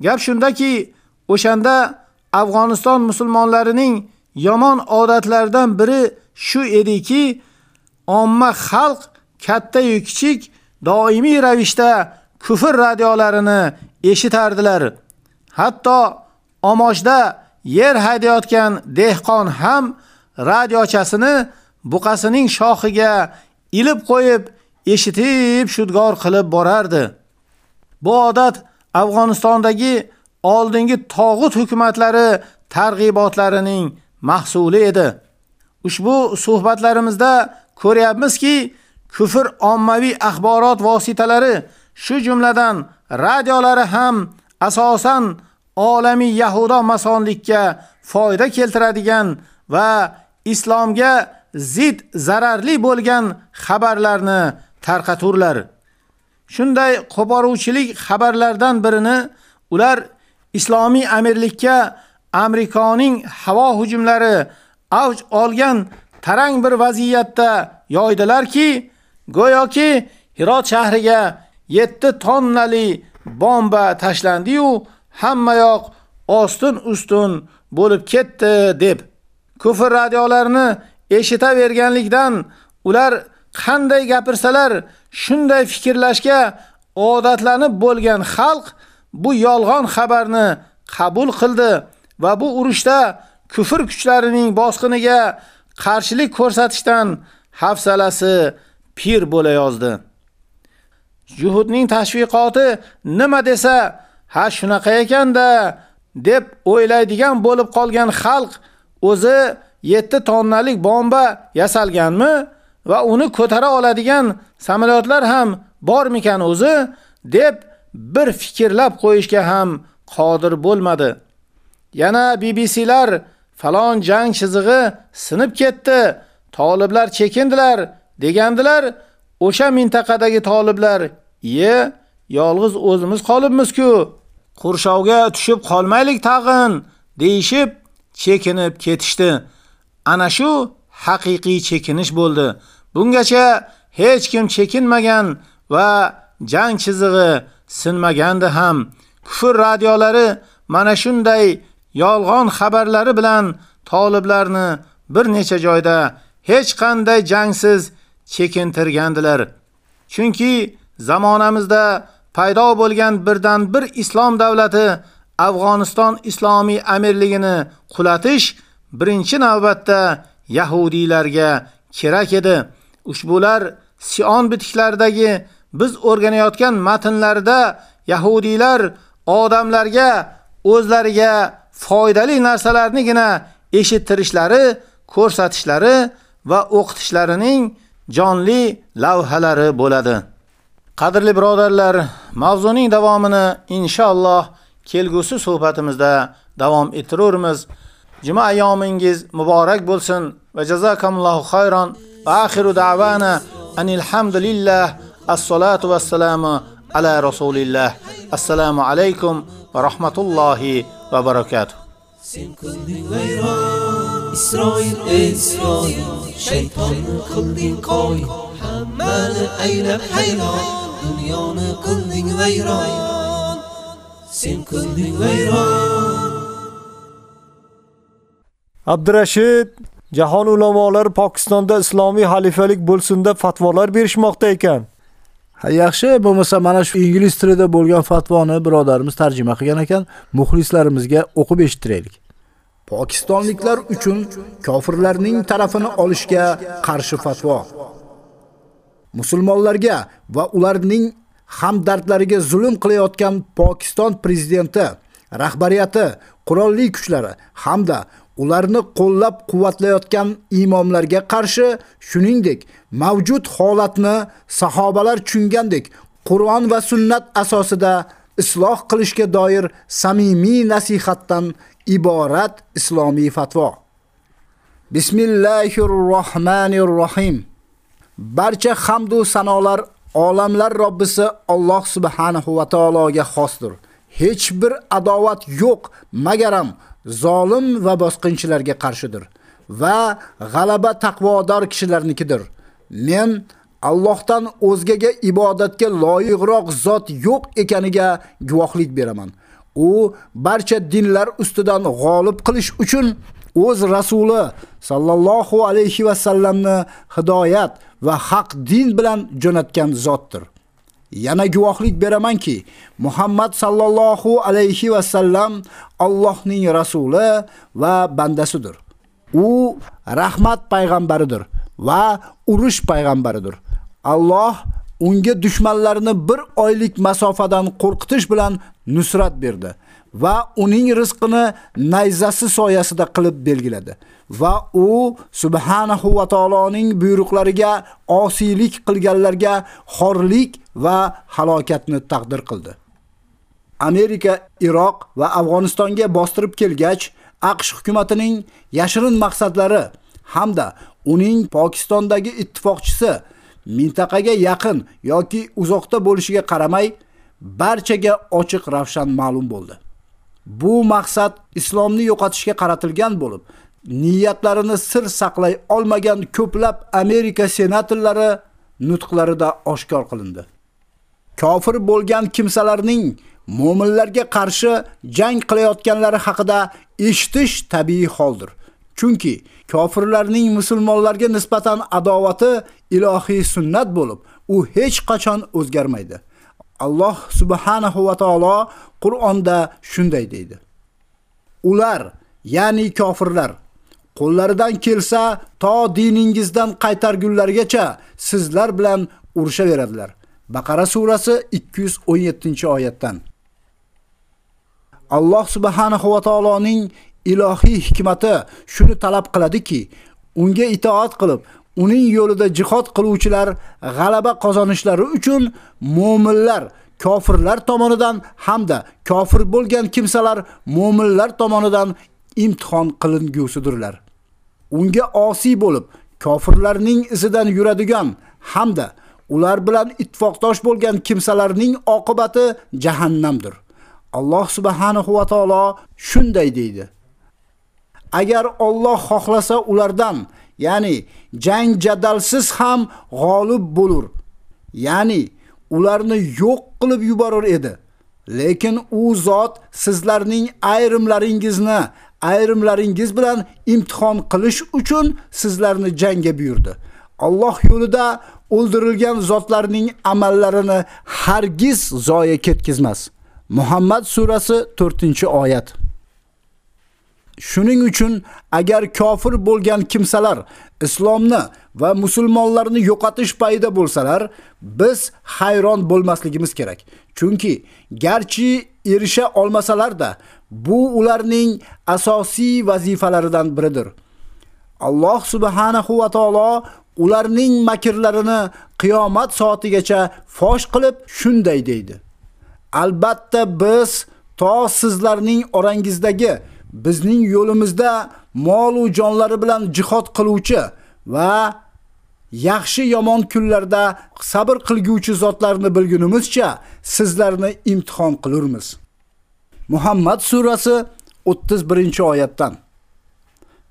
Gap shundaki, o'shanda Afg'oniston musulmonlarining yomon odatlaridan biri shu ediki, omma xalq katta yu kichik doimiy ravishda kufr radiolarini eshitardilar. Hatto omoshda yer haydayotgan dehqon ham radiochasini buqasining shoxiga ilib qo'yib, eshitib shudgor qilib borardi. Bu odat Afg'onistondagi oldingi tog'ut hukumatlari targ'ibotlarining mahsuli edi. Ushbu suhbatlarimizda ko'ryapmizki, kufr ommaviy axborot vositalari, shu jumladan radiolari ham asosan olamiy yahudo masonlikka foyda keltiradigan va islomga zid zararli bo'lgan xabarlarni tarqaturlar. Shunday qo'poruvchilik xabarlardan birini ular islomiy amirlikka Amerikaning havo hujumlari avj olgan tarang bir vaziyatda yoydilarki, go'yoki Hirot shahriga 7 tonnali bomba tashlandi-yu, hamma yoq ostin ustun bo'lib ketdi deb kufr radiolarini eshitaverganlikdan ular qanday gapirsalar shunday fikrlashga odatlanib bo'lgan xalq bu yolg'on xabarni qabul qildi va bu urushda kufr kuchlarining bosqiniga qarshilik ko'rsatishdan hafsalasi pir bo'la yozdi. Juhudning tashviqoti nima desa, ha shunaqa ekanda deb o'ylaydigan bo'lib qolgan xalq o'zi 7 tonnalik bomba yasalganmi va uni ko'tara oladigan samolyotlar ham bormikan o'zi deb bir fikrlab qo'yishga ham qodir bo'lmadi. Yana BBClar falon jang chizig'i sinib ketdi, toliblar chekindilar degandilar. O'sha mintaqadagi toliblar, "Ye, yolg'iz o'zimiz qolibmiz-ku. Qurshovga tushib qolmaylik tag'in" deyishib chekinib ketishdi. Ana shu haqiqiy chekinish bo'ldi. Bungacha hech kim chekinmagan va jang chizig'i sinmagandi ham. Kufr radiolari mana shunday yolg'on xabarlari bilan toliblarni bir necha joyda hech qanday jangsiz chekintirgandilar. Chunki zamonamizda paydo bo'lgan birdan bir islom davlati Afg'oniston islomiy amirligini qulatish birinchi navbatda yahudiylarga kerak edi. Ushbular Sion bitiklaridagi biz o'rganayotgan matnlarda yahudiylar odamlarga o'zlariga foydali narsalarnigina eshittirishlari, ko'rsatishlari va o'qitishlarining jonli lavhalari bo'ladi. Qadrli birodarlar, mavzuning davomini inshaalloh kelgusi suhbatimizda davom ettiramiz. Juma ayyomingiz muborak bo'lsin va jazakumullohu xayron. Va axiru da'vana Anilhamdulillah, assolatu Assalatu vassalamu ala rasulillah. Assalomu alaykum va rahmatullohi va barakatuh. Sen qilding vayron Isroil Isroil shaytonni qilding qoy hammani aylab hayron dunyoni qilding vayron Sen qilding vayron Abdurashid Jahon ulamolari Pokistonda islomiy xalifalik bo'lsinda fatvolar berishmoqda ekan. Ha yaxshi, bo'lmasa mana shu ingliz tilida bo'lgan fatvoni birodarimiz tarjima qilgan ekan, muxlislarimizga o'qib eshittiraylik. Pokistonliklar uchun kofirlarning tarafini olishga qarshi fatvo. Musulmonlarga va ularning hamdardlariga zulm qilayotgan Pokiston prezidenti, rahbariyati, qurolli kuchlari hamda ularni qo'llab-quvvatlayotgan imomlarga qarshi, shuningdek, mavjud holatni sahobalar tushungandek Qur'on va sunnat asosida isloh qilishga doir samimiy nasihatdan iborat islomiy fatvo. Bismillahirrohmanirrohim. Barcha hamd va sanolar olamlar Robbisi Alloh subhanahu va taologa xosdir. Hech bir adovat yo'q, magaram zolim va bosqinchilarga qarshidir va g'alaba taqvodor kishilarnikidir. Men Allohdan o'zgaga ibodatga loyiqroq zot yo'q ekaniga guvohlik beraman. U barcha dinlar ustidan g'olib qilish uchun o'z rasuli sallallohu alayhi va sallamni hidoyat va haq din bilan jo'natgan zotdir. Yana guvohlik beramanki, Muhammad sallallohu alayhi va sallam Allohning rasuli va bandasidir. U rahmat payg'ambaridir va urush payg'ambaridir. Alloh unga dushmanlarini bir oylik masofadan qo'rqitish bilan nusrat berdi va uning rizqini nayzasi soyasida qilib belgiladi. Va u subhanahu va taoloning buyruqlariga osiylik qilganlarga xorlik va halokatni taqdir qildi. Amerika Iroq va Afg'onistonga bostirib kelgach, AQSh hukumatining yashirin maqsadlari hamda uning Pokistondagi ittifoqchisi mintaqaga yaqin yoki uzoqda bo'lishiga qaramay, barchaga ochiq ravshan ma'lum bo'ldi. Bu maqsad islomni yo'qotishga qaratilgan bo'lib, niyatlarini sir saqlay olmagan ko'plab Amerika senatorlari nutqlarida oshkor qilindi. Kofir bo'lgan kimsalarning mu'minlarga qarshi jang qilayotganlari haqida eshitish tabiiy holdir. Chunki kofirlarning musulmonlarga nisbatan adovati ilohiy sunnat bo'lib, u hech qachon o'zgarmaydi. Alloh subhanahu va taolo Qur'onda shunday deydi. Ular, ya'ni kofirlar qo'llaridan kelsa to diningizdan qaytargunlargacha sizlar bilan urushaveradilar. Baqara surasi 217-oyatdan. Alloh subhanahu va taoloning ilohiy hikmati shuni talab qiladiki, unga itoat qilib, uning yo'lida jihad qiluvchilar g'alaba qozonishlari uchun mu'minlar kofirlar tomonidan hamda kofir bo'lgan kimsalar mu'minlar tomonidan imtihon qilingusidirlar. Unga osiy bo'lib, kofirlarning izidan yuradigan hamda ular bilan ittifoqdosh bo'lgan kimsalarning oqibati jahannamdir. Alloh subhanahu va taolo shunday deydi: Agar Alloh xohlasa ulardan, ya'ni jang jadalsiz ham g'olib bo'lur. Ya'ni ularni yo'q qilib yuborar edi. Lekin u zot sizlarning ayrimlaringizni ayrimlaringiz bilan imtihon qilish uchun sizlarni jangga buyurdi. Alloh yo'lida o'ldirilgan zotlarning amallarini hargiz zoya ketkizmas. Muhammad surasi 4-oyat. Shuning uchun agar kofir bo'lgan kimsalar islomni va musulmonlarni yo'qotish payida bo'lsalar, biz hayron bo'lmasligimiz kerak. Chunki garchi erisha olmasalar-da, bu ularning asosiy vazifalaridan biridir. Alloh subhanahu va taolo ularning makrlarini qiyomat soatigacha fosh qilib shunday deydi. Albatta biz to sizlarning orangizdagi bizning yo'limizda mol va jonlari bilan jihod qiluvchi va yaxshi yomon kunlarda sabr qilguvchi zotlarni bilgunimizcha sizlarni imtihon qilurmiz. Muhammad surasi 31-oyatdan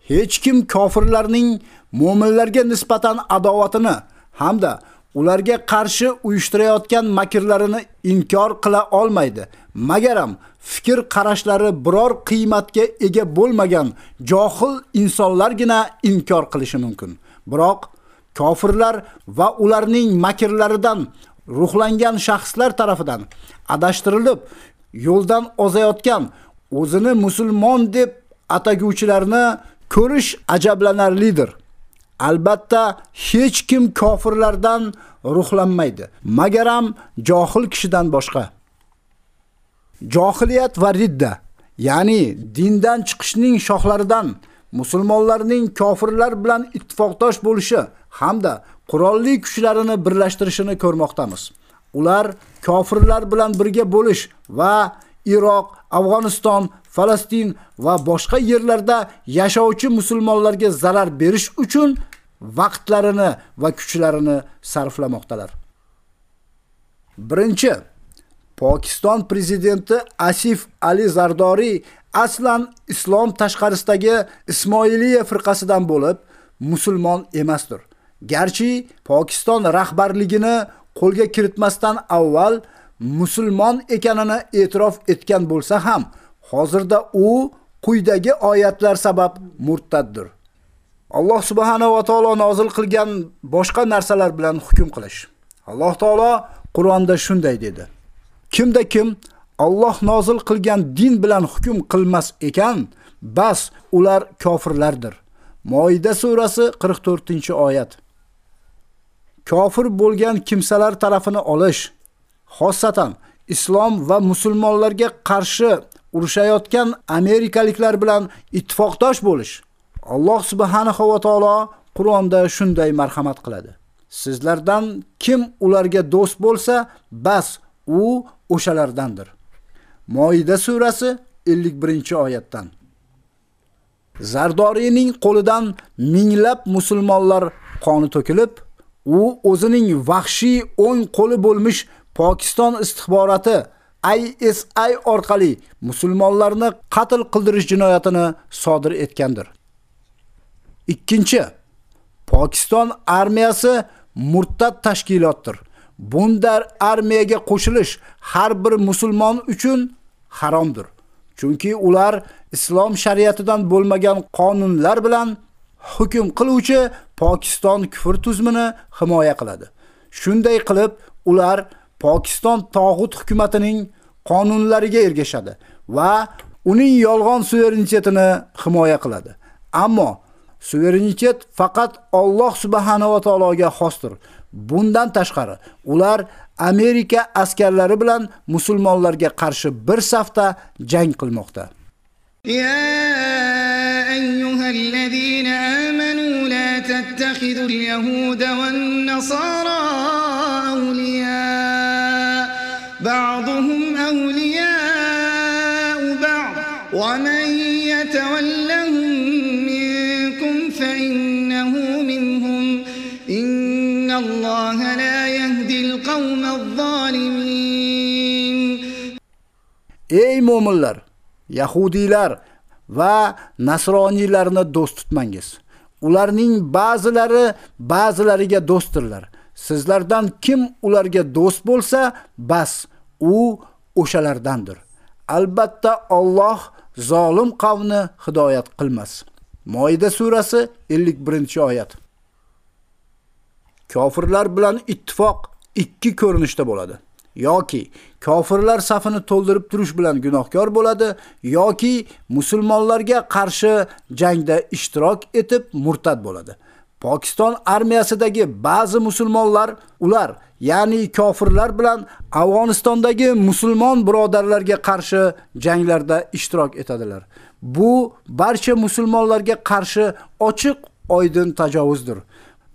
Hech kim kofirlarning mu'minlarga nisbatan adovatini hamda ularga qarshi uyushtirayotgan makrlarini inkor qila olmaydi. Magaram fikr qarashlari biror qiymatga ega bo'lmagan johil insonlargina inkor qilishi mumkin. Biroq kofirlar va ularning makrlaridan ruhlangan shaxslar tarafidan adashtirilib, yo'ldan ozayotgan o'zini musulmon deb ataguvchilarni ko'rish ajablanarlidir. Albatta, hech kim kofirlardan ruhlanmaydi, magaram johil kishidan boshqa. Johiliyat va ridda, ya'ni dindan chiqishning shohlaridan musulmonlarning kofirlar bilan ittifoqdosh bo'lishi hamda qurolli kuchlarini birlashtirishini ko'rmoqdamiz. Ular kofirlar bilan birga bo'lish va Iroq, Afg'oniston, Falastin va boshqa yerlarda yashovchi musulmonlarga zarar berish uchun vaqtlarini va kuchlarini sarflamoqdalar. Birinchi Pokiston prezidenti Asif Ali Zardori aslan islom tashqarisidagi Ismoiliya firqasidan bo'lib, musulmon emasdir. Garchi Pokiston rahbarligini qo'lga kiritmasdan avval musulmon ekanini e'tirof etgan bo'lsa ham, hozirda u quyidagi oyatlar sabab murtaddir. Alloh subhanahu va taolo nozil qilgan boshqa narsalar bilan hukm qilish. Alloh taolo Qur'onda shunday dedi: Kimda kim Alloh nozil qilgan din bilan hukm qilmas ekan, bas ular kofirlardir. Moida surasi 44-oyat. Kofir bo'lgan kimsalar tarafini olish, xossatan islom va musulmonlarga qarshi urushayotgan amerikaliklar bilan ittifoqdosh bo'lish Alloh subhanahu va taolo Qur'onda shunday marhamat qiladi. Sizlardan kim ularga do'st bo'lsa, bas u o'shalardandir. Moida surasi 51-oyatdan. Zardoriyning qo'lidan minglab musulmonlar qoni to'kilib, u o'zining vahshiy o'ng qo'li bo'lmish Pokiston istixboroti ISI orqali musulmonlarni qatl qildirish jinoyatini sodir etgandir. Ikkinchi, Pokiston armiyasi murtad tashkilotdir. Bunda armiyaga qo'shilish har bir musulmon uchun haromdir. Chunki ular islom shariatidan bo'lmagan qonunlar bilan hukm qiluvchi Pokiston kufr tuzumini himoya qiladi. Shunday qilib, ular Pokiston tog'ut hukumatining qonunlariga ergashadi va uning yolg'on suverenitetini himoya qiladi. Ammo Suverenitet faqat Alloh subhanahu va taologa xosdir. Bundan tashqari, ular Amerika askarlari bilan musulmonlarga qarshi bir safda jang qilmoqda. Ya ayyuhallazina amanu la tattakhidul yahuda wan nasara ba'd wa man yatawallahum الله لا يهدي القوم الظالمين Ey mu'minlar, yahudiylar va nasroniylarni do'st tutmangiz. Ularning ba'zilari ba'zilariga do'stdirlar. Sizlardan kim ularga do'st bo'lsa, bas u o'shalardandir. Albatta Alloh zolim qavni hidoyat qilmas. Moida surasi 51-oyat. Kofirlar bilan ittifoq ikki ko'rinishda bo'ladi. yoki kofirlar safini to'ldirib turish bilan gunohkor bo'ladi yoki musulmonlarga qarshi jangda ishtirok etib murtad bo'ladi. Pokiston armiyasidagi ba'zi musulmonlar ular, ya'ni kofirlar bilan Afg'onistondagi musulmon birodarlarga qarshi janglarda ishtirok etadilar. Bu barcha musulmonlarga qarshi ochiq oydin tajovuzdir.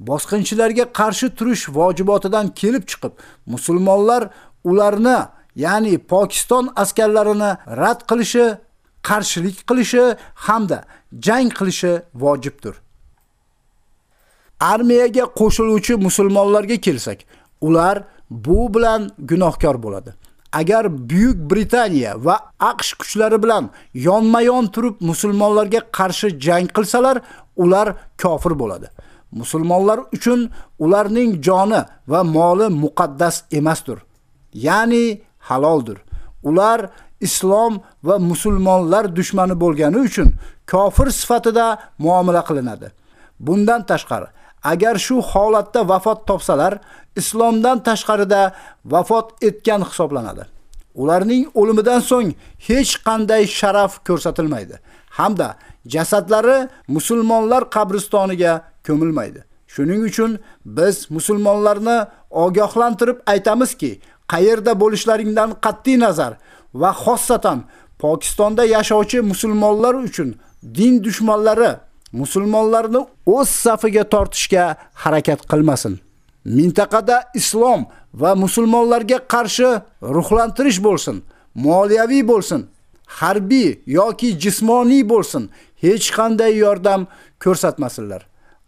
Bosqinchilarga qarshi turish vojibotidan kelib chiqib, musulmonlar ularni, ya'ni Pokiston askarlarini rad qilishi, qarshilik qilishi hamda jang qilishi vojibdir. Armiyaga qo'shiluvchi musulmonlarga kelsak, ular bu bilan gunohkor bo'ladi. Agar Buyuk Britaniya va AQSh kuchlari bilan yonma-yon turib musulmonlarga qarshi jang qilsalar, ular kofir bo'ladi. Musulmonlar uchun ularning joni va moli muqaddas emasdir. Ya'ni haloldir. Ular islom va musulmonlar dushmani bo'lgani uchun kofir sifatida muomala qilinadi. Bundan tashqari, agar shu holatda vafot topsalar, islomdan tashqarida vafot etgan hisoblanadi. Ularning o'limidan so'ng hech qanday sharaf ko'rsatilmaydi hamda jasadlari musulmonlar qabristoniga ko'milmaydi. Shuning uchun biz musulmonlarni ogohlantirib aytamizki, qayerda bo'lishlaringdan qat'iy nazar va xossatan Pokistonda yashovchi musulmonlar uchun din dushmanlari musulmonlarni o'z safiga tortishga harakat qilmasin. Mintaqada islom va musulmonlarga qarshi ruhlantirish bo'lsin, moliyaviy bo'lsin, harbiy yoki jismoniy bo'lsin, hech qanday yordam ko'rsatmasinlar.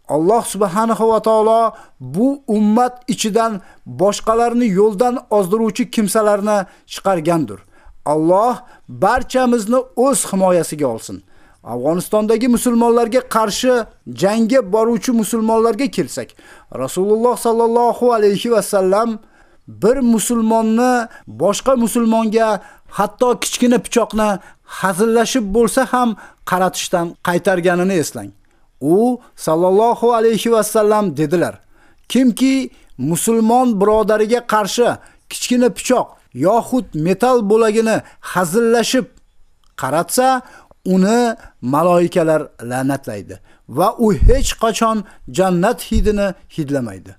Alloh subhanahu va taolo bu ummat ichidan boshqalarni yo'ldan ozdiruvchi kimsalarni chiqargandir. Alloh barchamizni o'z himoyasiga olsin. Afg'onistondagi musulmonlarga qarshi jangga boruvchi musulmonlarga kelsak, Rasululloh sallallohu alayhi va sallam bir musulmonni boshqa musulmonga hatto kichkina pichoqni hazillashib bo'lsa ham qaratishdan qaytarganini eslang. U sallallohu alayhi va sallam dedilar: Kimki musulmon birodariga qarshi kichkina pichoq yoxud metal bo'lagini hazillashib qaratsa, uni maloikalar la'natlaydi va u hech qachon jannat hidini hidlamaydi.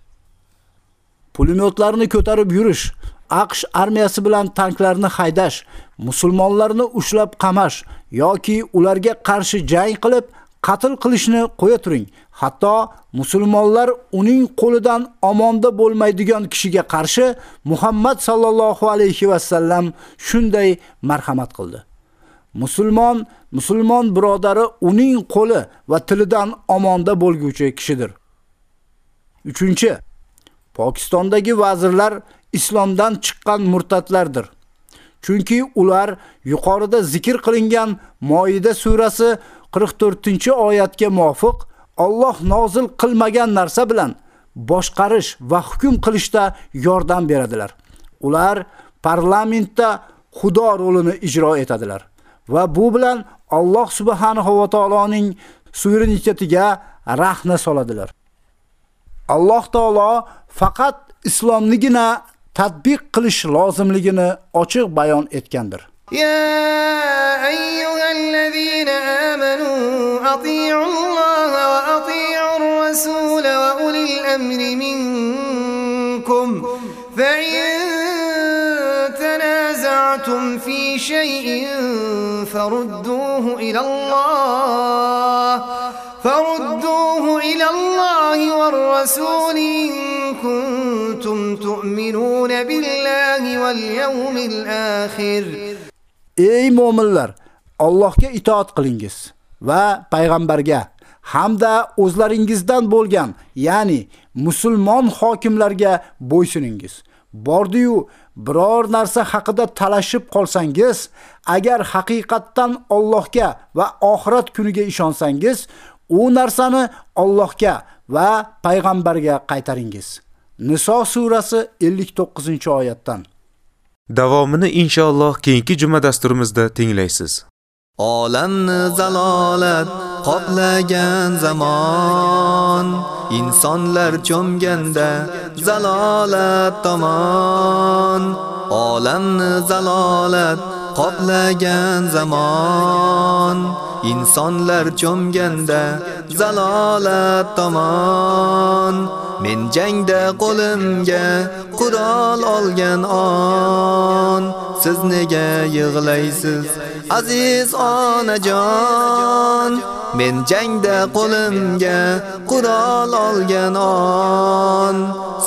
Pulemyotlarni ko'tarib yurish, AQSh armiyasi bilan tanklarni haydash, musulmonlarni ushlab qamash yoki ularga qarshi jang qilib qatl qilishni qo'ya turing. Hatto musulmonlar uning qo'lidan omonda bo'lmaydigan kishiga qarshi Muhammad sallallohu alayhi va sallam shunday marhamat qildi. Musulmon musulmon birodari uning qo'li va tilidan omonda bo'lguvchi kishidir. 3. Pokistondagi vazirlar islomdan chiqqan murtatlardir. Chunki ular yuqorida zikr qilingan Moida surasi 44-oyatga muvofiq Alloh nozil qilmagan narsa bilan boshqarish va hukm qilishda yordam beradilar. Ular parlamentda Xudo rolini ijro etadilar va bu bilan Alloh subhanahu va taoloning suverenitetiga rahna soladilar. Alloh taolo faqat islomnigina tatbiq qilish lozimligini ochiq bayon etgandir. يا أيها الذين آمنوا أطيعوا الله وأطيعوا الرسول وأولي الأمر منكم فإن تنازعتم في شيء فردوه إلى الله فردوه إلى الله والرسول إن كنتم تؤمنون بالله واليوم الآخر Ey mu'minlar, Allohga itoat qilingiz va payg'ambarga hamda o'zlaringizdan bo'lgan, ya'ni musulmon hokimlarga bo'ysuningiz. Bordiyu biror narsa haqida talashib qolsangiz, agar haqiqatdan Allohga va oxirat kuniga ishonsangiz, u narsani Allohga va payg'ambarga qaytaringiz. Niso surasi 59-oyatdan. Davomini inshaalloh keyingi juma dasturimizda tinglaysiz. Olamni zalolat qoplagan zamon. Insonlar cho'mganda zalolat tomon. Olamni zalolat qoplagan zamon. Insonlar cho'mganda zalolat tomon. Men jangda qo'limga qurol olgan on. Siz nega yig'laysiz aziz onajon? Men jangda qo'limga qurol olgan on.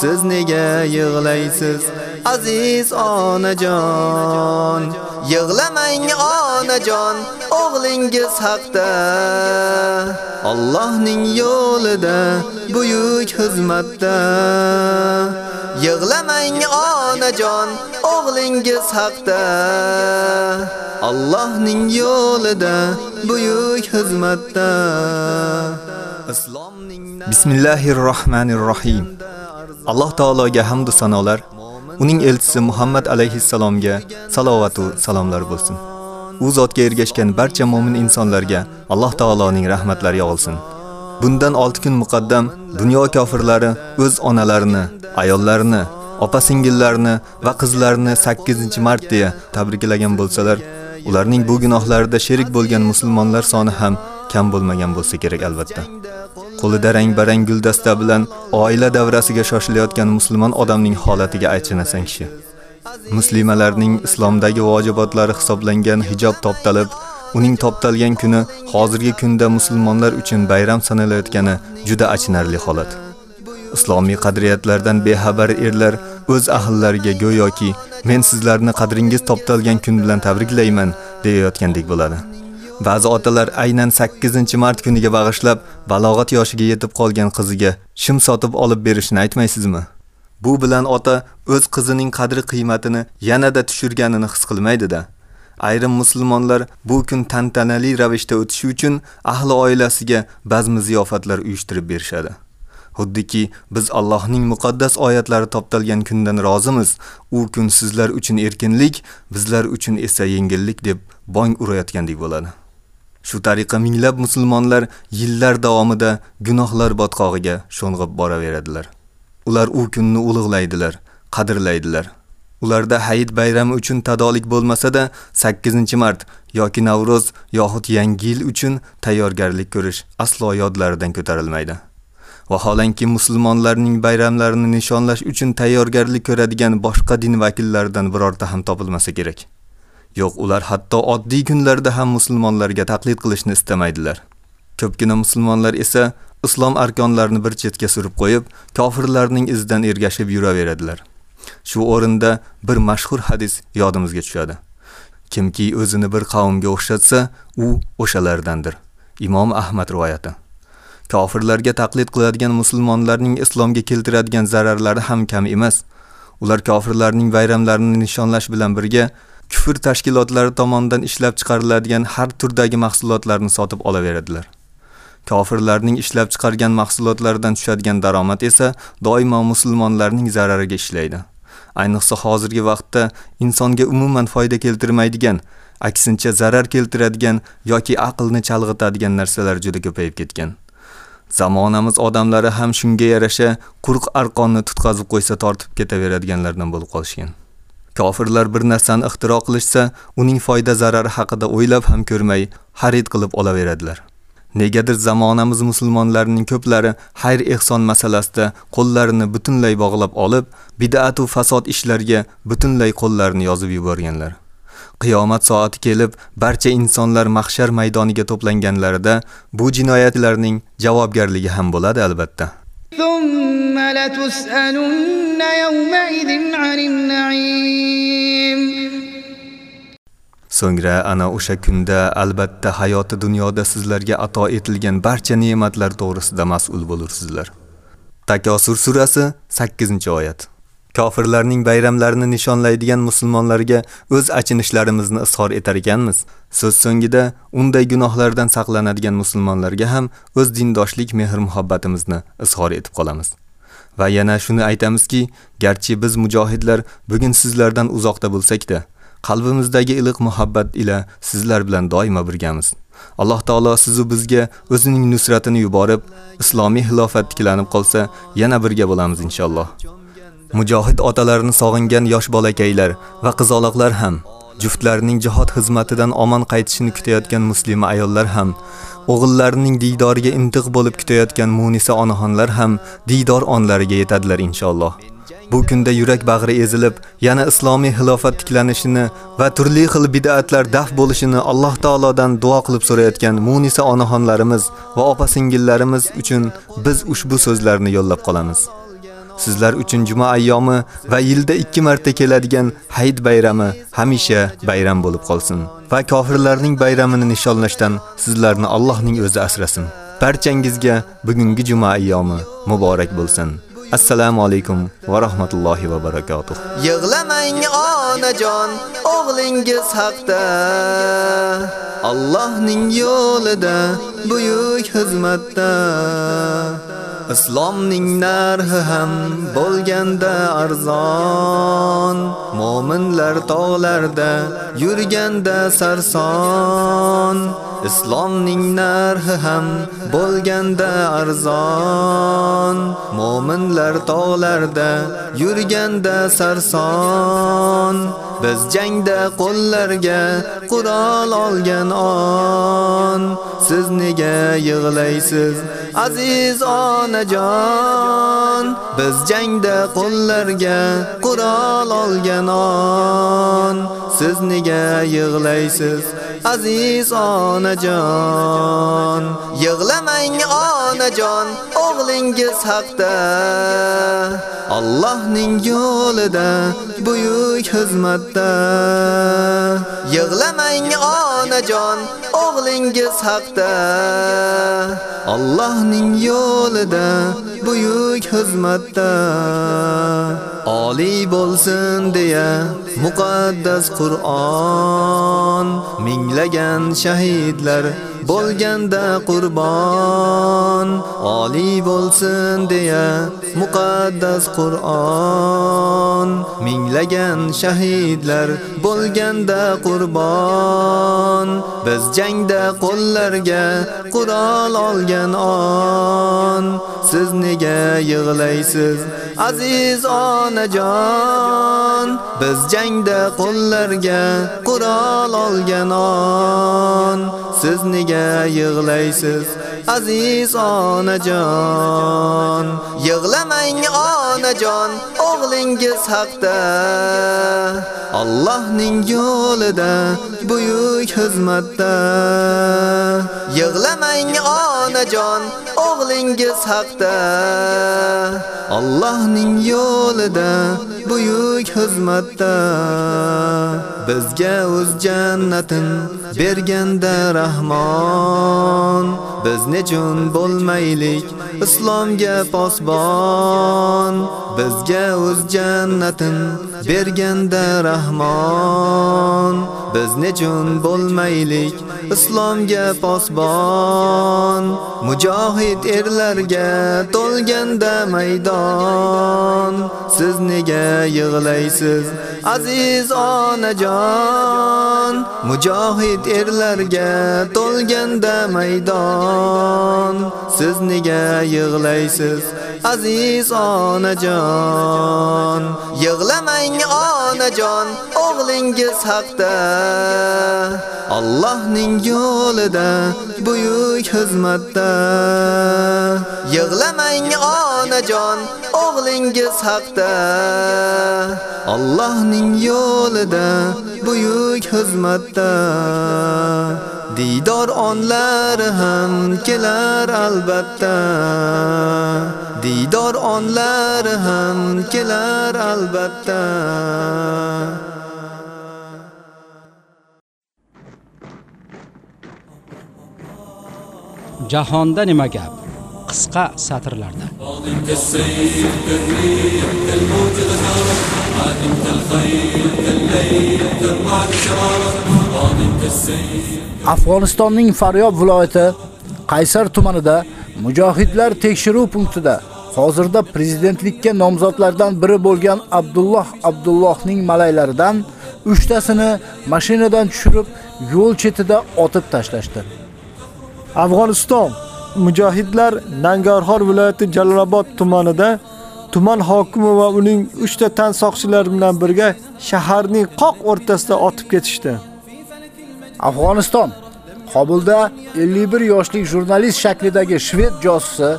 Siz nega yig'laysiz aziz onajon yig'lamang onajon o'g'lingiz haqda. Allohning yo'lida buyuk xizmatda. Yig'lamang onajon o'g'lingiz haqda. Allohning yo'lida buyuk xizmatda. Bismillahir Rohmanir Rohim Alloh taologa hamd va sanolar, uning elchisi Muhammad alayhissalomga salovat va salomlar bo'lsin. U zotga ergashgan barcha mu'min insonlarga Alloh taoloning rahmatlari yog'ilsin. Bundan 6 kun muqaddam dunyo kofirlari o'z onalarini, ayollarini, opa-singillarini va qizlarini 8-mart deya tabriklagan bo'lsalar, ularning bu gunohlarida sherik bo'lgan musulmonlar soni ham kam bo'lmagan bo'lsa kerak albatta. Qo'lida rang-barang guldasta bilan oila davrasiga shoshilayotgan musulmon odamning holatiga aychinasan kishi. Muslimalarning islomdagi vojibotlari hisoblangan hijob toptalib, uning toptalgan kuni hozirgi kunda musulmonlar uchun bayram sanalayotgani juda achinarli holat. Islomiy qadriyatlardan bexabar erlar o'z ahllariga go'yoki men sizlarni qadringiz toptalgan kun bilan tabriklayman deyayotgandek bo'ladi. Ba'zi otalar aynan 8-mart kuniga bag'ishlab balog'at yoshiga yetib qolgan qiziga shim sotib olib berishni aytmaysizmi? Bu bilan ota o'z qizining qadri qiymatini yanada tushirganini his qilmaydi-da. Ayrim musulmonlar bu kun tantanali ravishda o'tishi uchun ahli oilasiga bazm ziyofatlar uyushtirib berishadi. Xuddiki biz Allohning muqaddas oyatlari toptalgan kundan rozimiz. U kun sizlar uchun erkinlik, bizlar uchun esa yengillik deb bong urayotgandek bo'ladi. Shu tariqa minglab musulmonlar yillar davomida gunohlar botqog'iga sho'ng'ib boraveradilar. Ular u kunni ulug'laydilar, qadrlaydilar. Ularda Hayit bayrami uchun tadolik bo'lmasa-da, 8-mart yoki Navro'z yoxud Yangi yil uchun tayyorgarlik ko'rish aslo yodlaridan ko'tarilmaydi. Vaholanki musulmonlarning bayramlarini nishonlash uchun tayyorgarlik ko'radigan boshqa din vakillaridan birorta ham topilmasa kerak. Yo'q, ular hatto oddiy kunlarda ham musulmonlarga taqlid qilishni istamaydilar. Ko'pgina musulmonlar esa islom arkonlarini bir chetga surib qo'yib, kofirlarning izidan ergashib yuraveradilar. Shu o'rinda bir mashhur hadis yodimizga tushadi. Kimki o'zini bir qavmga o'xshatsa, u o'shalardandir. Imom Ahmad rivoyati. Kofirlarga taqlid qiladigan musulmonlarning islomga keltiradigan zararlari ham kam emas. Ular kofirlarning bayramlarini nishonlash bilan birga kufr tashkilotlari tomonidan ishlab chiqariladigan har turdagi mahsulotlarni sotib olaveradilar. Kofirlarning ishlab chiqargan mahsulotlaridan tushadigan daromad esa doimo musulmonlarning zarariga ishlaydi. Ayniqsa hozirgi vaqtda insonga umuman foyda keltirmaydigan, aksincha zarar keltiradigan yoki aqlni chalg'itadigan narsalar juda ko'payib ketgan. Zamonamiz odamlari ham shunga yarasha quruq arqonni tutqazib qo'ysa tortib ketaveradiganlardan bo'lib qolishgan. Kofirlar bir narsani ixtiro qilishsa, uning foyda zarari haqida o'ylab ham ko'rmay, xarid qilib olaveradilar. Negadir zamonamiz musulmonlarining ko'plari xayr ehson masalasida qo'llarini butunlay bog'lab olib, bid'at va fasod ishlarga butunlay qo'llarini yozib yuborganlar. Qiyomat soati kelib, barcha insonlar mahshar maydoniga to'planganlarida bu jinoyatlarning javobgarligi ham bo'ladi albatta. ثم لتسألن يومئذ عن النعيم So'ngra ana o'sha kunda albatta hayoti dunyoda sizlarga ato etilgan barcha ne'matlar to'g'risida mas'ul bo'lursizlar. Takosur surasi 8-oyat. Kofirlarning bayramlarini nishonlaydigan musulmonlarga o'z achinishlarimizni izhor etar ekanmiz. So'z so'ngida unday gunohlardan saqlanadigan musulmonlarga ham o'z dindoshlik mehr-muhabbatimizni izhor etib qolamiz. Va yana shuni aytamizki, garchi biz mujohidlar bugun sizlardan uzoqda bo'lsak-da, qalbimizdagi iliq muhabbat ila sizlar bilan doimo birgamiz. Alloh taolo sizu bizga o'zining nusratini yuborib, islomiy xilofat tiklanib qolsa, yana birga bo'lamiz inshaalloh. Mujohid otalarini sog'ingan yosh bolakaylar va qizaloqlar ham, juftlarining jihad xizmatidan omon qaytishini kutayotgan muslima ayollar ham, o'g'illarining diydoriga intiq bo'lib kutayotgan Munisa onaxonlar ham diydor onlariga yetadilar inshaalloh. Bu kunda yurak bag'ri ezilib, yana islomiy xilofat tiklanishini va turli xil bid'atlar daf bo'lishini Alloh taolodan duo qilib so'rayotgan Munisa onaxonlarimiz va opa-singillarimiz uchun biz ushbu so'zlarni yo'llab qolamiz. Sizlar uchun juma ayyomi va yilda 2 marta keladigan Hayit bayrami hamisha bayram bo'lib qolsin va kofirlarning bayramini nishonlashdan sizlarni Allohning o'zi asrasin. Barchangizga bugungi juma ayyomi muborak bo'lsin. Assalomu alaykum va rahmatullohi va barakotuh. Yig'lamang onajon, o'g'lingiz haqda. Allohning yo'lida buyuk xizmatda. Islomning narxi ham bo'lganda arzon. Mo'minlar tog'larda yurganda sarson. Islomning narxi ham bo'lganda arzon. Mo'minlar tog'larda yurganda sarson. Biz jangda qo'llarga qurol olgan on. Siz nega yig'laysiz, aziz on onajon? Biz jangda qo'llarga qurol olgan on. Siz nega yig'laysiz, aziz onajon? Yig'lamang onajon, o'g'lingiz haqda. Allohning yo'lida buyuk xizmatda. Yig'lamang onajon, o'g'lingiz haqda. Allohning yo'lida buyuk xizmatda. Oliy bo'lsin deya muqaddas Qur'on minglagan shahidlar bo'lganda qurbon oliy bo'lsin deya muqaddas Qur'on. Minglagan shahidlar bo'lganda qurbon biz jangda qo'llarga qurol olgan on. Siz nega yig'laysiz aziz onajon? Biz jangda qo'llarga qurol olgan on. Siz nega yig'laysiz aziz onajon. Yig'lamang onajon o'g'lingiz haqda. Allohning yo'lida buyuk xizmatda. Yig'lamang onajon o'g'lingiz haqda. Allohning yo'lida buyuk xizmatda. Bizga o'z jannatin berganda rahmon. Biz nechun bo'lmaylik islomga posbon. Bizga o'z jannatin berganda rahmon. Biz nechun bo'lmaylik islomga posbon. Mujohid erlarga to'lganda maydon. Siz nega yig'laysiz aziz onajon? Mujohid erlarga to'lganda maydon. Siz nega yig'laysiz aziz onajon yig'lamang onajon o'g'lingiz haqda. Allohning yo'lida buyuk xizmatda. Yig'lamang onajon o'g'lingiz haqda. Allohning yo'lida buyuk xizmatda. Didor onlari ham kelar albatta. Didor onlari ham kelar albatta. Jahonda nima gap? qisqa satrlarda. Afg'onistonning Faryob viloyati Qaysar tumanida mujohidlar tekshiruv punktida hozirda prezidentlikka nomzodlardan biri bo'lgan Abdulloh Abdullohning malaylaridan uchtasini mashinadan tushirib, yo'l chetida otib tashlashdi. Afg'oniston mujohidlar Nangarxor viloyati Jalolobod tumanida tuman hokimi va uning 3 ta tan soqchilari bilan birga shaharning qoq o'rtasida otib ketishdi. Afg'oniston Qobulda 51 yoshlik jurnalist shaklidagi shved josusi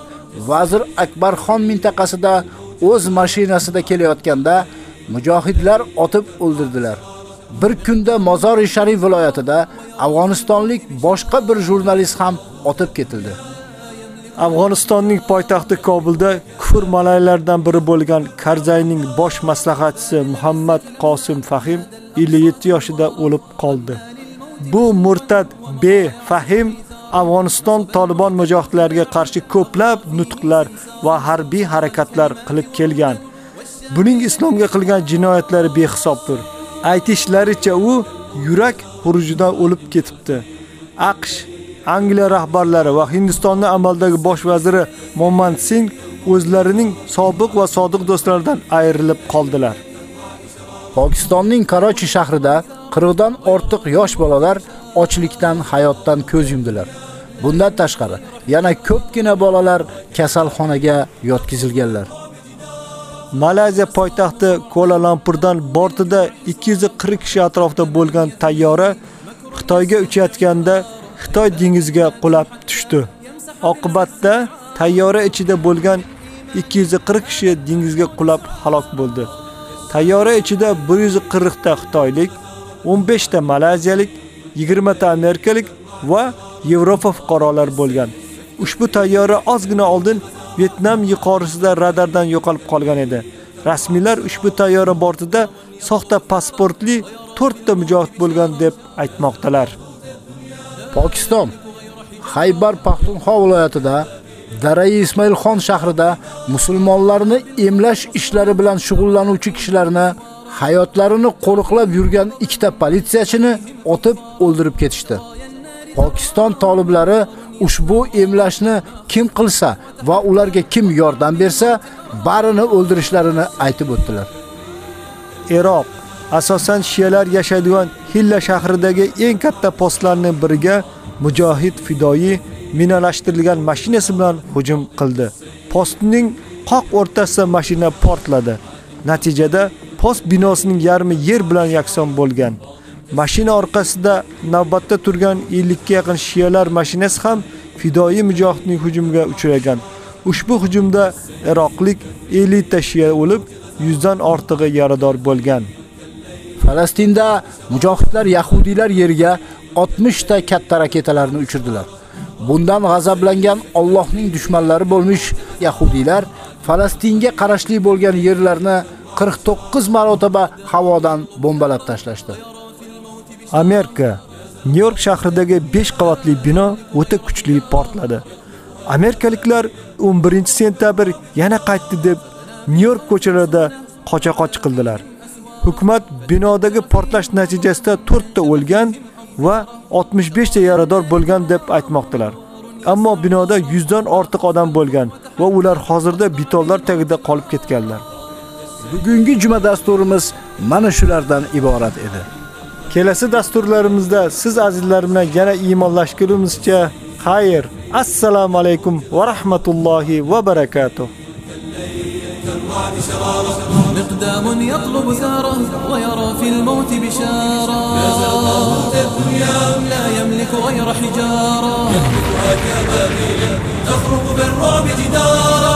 Vazir Akbarxon mintaqasida o'z mashinasida kelayotganda mujohidlar otib o'ldirdilar. Bir kunda Mozori Sharif viloyatida afg'onistonlik boshqa bir jurnalist ham otib ketildi. Afg'onistonning poytaxti Kobulda kufr malaylaridan biri bo'lgan Karzayning bosh maslahatchisi Muhammad Qosim Fahim 57 yoshida o'lib qoldi. Bu murtad befahim Afg'oniston Taliban mujohidlariga qarshi ko'plab nutqlar va harbiy harakatlar qilib kelgan. Buning islomga qilgan jinoyatlari behisobdir. Aytishlaricha u yurak xurujidan o'lib ketibdi. AQSh Angliya rahbarlari va Hindistonning amaldagi bosh vaziri Moman Singh o'zlarining sobiq va sodiq do'stlaridan ayrilib qoldilar. Pokistonning Karachi shahrida 40 dan ortiq yosh bolalar ochlikdan hayotdan ko'z yumdilar. Bundan tashqari, yana ko'pgina bolalar kasalxonaga yotkizilganlar. Malayziya poytaxti Kuala Lumpurdan bortida 240 kishi atrofida bo'lgan tayyora Xitoyga uchayotganda Xitoy dengiziga qulab tushdi. Oqibatda tayyora ichida bo'lgan 240 kishi dengizga qulab halok bo'ldi. Tayyora ichida 140 ta xitoylik, 15 ta malayziyalik, 20 ta amerikalik va Yevropa fuqarolar bo'lgan. Ushbu tayyora ozgina oldin Vietnam yuqorisida radardan yo'qolib qolgan edi. Rasmiylar ushbu tayyora bortida soxta pasportli 4 ta mujohid bo'lgan deb aytmoqdalar. Pokiston Xaybar Paxtunxo viloyatida Darai Ismoilxon shahrida musulmonlarni emlash ishlari bilan shug'ullanuvchi kishilarni hayotlarini qo'riqlab yurgan ikkita politsiyachini otib o'ldirib ketishdi. Pokiston toliblari ushbu emlashni kim qilsa va ularga kim yordam bersa, barini o'ldirishlarini aytib o'tdilar. Iroq asosan shiyalar yashaydigan Hilla shahridagi eng katta postlarning biriga mujohid fidoyi minalashtirilgan mashinasi bilan hujum qildi. Postning qoq o'rtasida mashina portladi. Natijada post binosining yarmi yer bilan yakson bo'lgan. Mashina orqasida navbatda turgan 50 ga yaqin shiyalar mashinasi ham fidoi mujohidning hujumiga uchragan. Ushbu hujumda iroqlik 50 ta shiya o'lib, 100 dan ortig'i yarador bo'lgan. Falastinda mujohidlar yahudiylar yerga 60 ta katta raketalarni uchirdilar. Bundan g'azablangan Allohning dushmanlari bo'lmish yahudiylar Falastinga qarashli bo'lgan yerlarni 49 marotaba havodan bombalab tashlashdi. Amerika Nyu-York shahridagi 5 qavatli bino o'ta kuchli portladi. Amerikaliklar 11-sentabr yana qaytdi deb Nyu-York ko'chalarida qocha-qoch qildilar. Hukumat binodagi portlash natijasida 4 ta o'lgan va 65 ta yarador bo'lgan deb aytmoqdalar. Ammo binoda 100 dan ortiq odam bo'lgan va ular hozirda betonlar tagida qolib ketganlar. Bugungi juma dasturimiz mana shulardan iborat edi. Kelasi dasturlarimizda siz azizlar bilan yana iymonlashgunimizcha xayr. Assalomu alaykum va rahmatullohi va barakatuh. مقدام يطلب ثاره ويرى في الموت بشارة لا يملك غير حجارة يهلكها كبابيل تخرق بالرعب جدارا